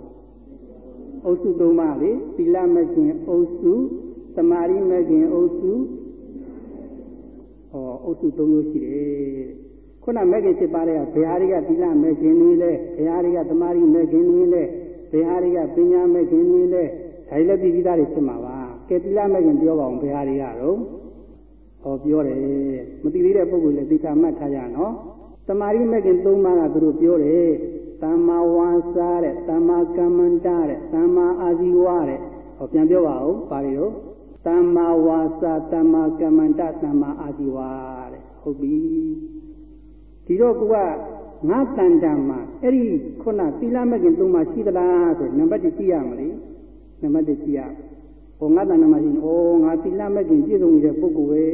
[SPEAKER 2] အုပ်စုသုံးပါးလေသီလမဲ့ခင်အုပ်စုသမာဓိမဲ့ခင်အုပ်စုဟောအုပ်စုသုံးမျိုးရှိတယ် ခုနမဲ့ခင်7ပါးတဲ့ကဘယ်ဟာတွေကသီလမဲ့ခင်တွေလဲဘယ်ဟာတွေကသမာဓိမဲ့ခင်တွေလဲဘယ်ဟာတွေကပညာမဲ့ခင်တွေလဲဒါလည်းပြည်ပြီးသားတွေဖြစ်မှာပါကဲသီလမဲ့ခင်ပြောပါအောင်ဘယ်ဟာတွေကတော့ဟောပြောတယ်မသိသေးတဲ့ပုဂ္ဂိုလ်လည်းသိချာမှတ်ထားကြနော်သမာဓိမဲ့ခင်၃ပါးကသူတို့ပြောတယ်သမ္မာဝါစာတဲ့သမ္မာကမ္မန္တတဲ့သမ္မာအာဇီဝတဲ့ဟောပြန်ပြောပါဦးပါရီတို့သမ္မာဝါစာသမ္မာကမ္မန္တသမ္မာအာဇီဝတဲ့ဟုတ်ပြီ ဒီတော့ကငါတန်တံမှာအဲ့ဒီခုနသီလမဲ့ခင်သုံးပါရှိသလားဆိုနံပါတ်1ကြည့်ရမလဲနံပါတ်1ကြည့်ရဟောငါတန်တံမှာရှိရင်ဩငါသီလမဲ့ခင်ပြည့်စုံနေတဲ့ပုဂ္ဂိုလ်ပဲ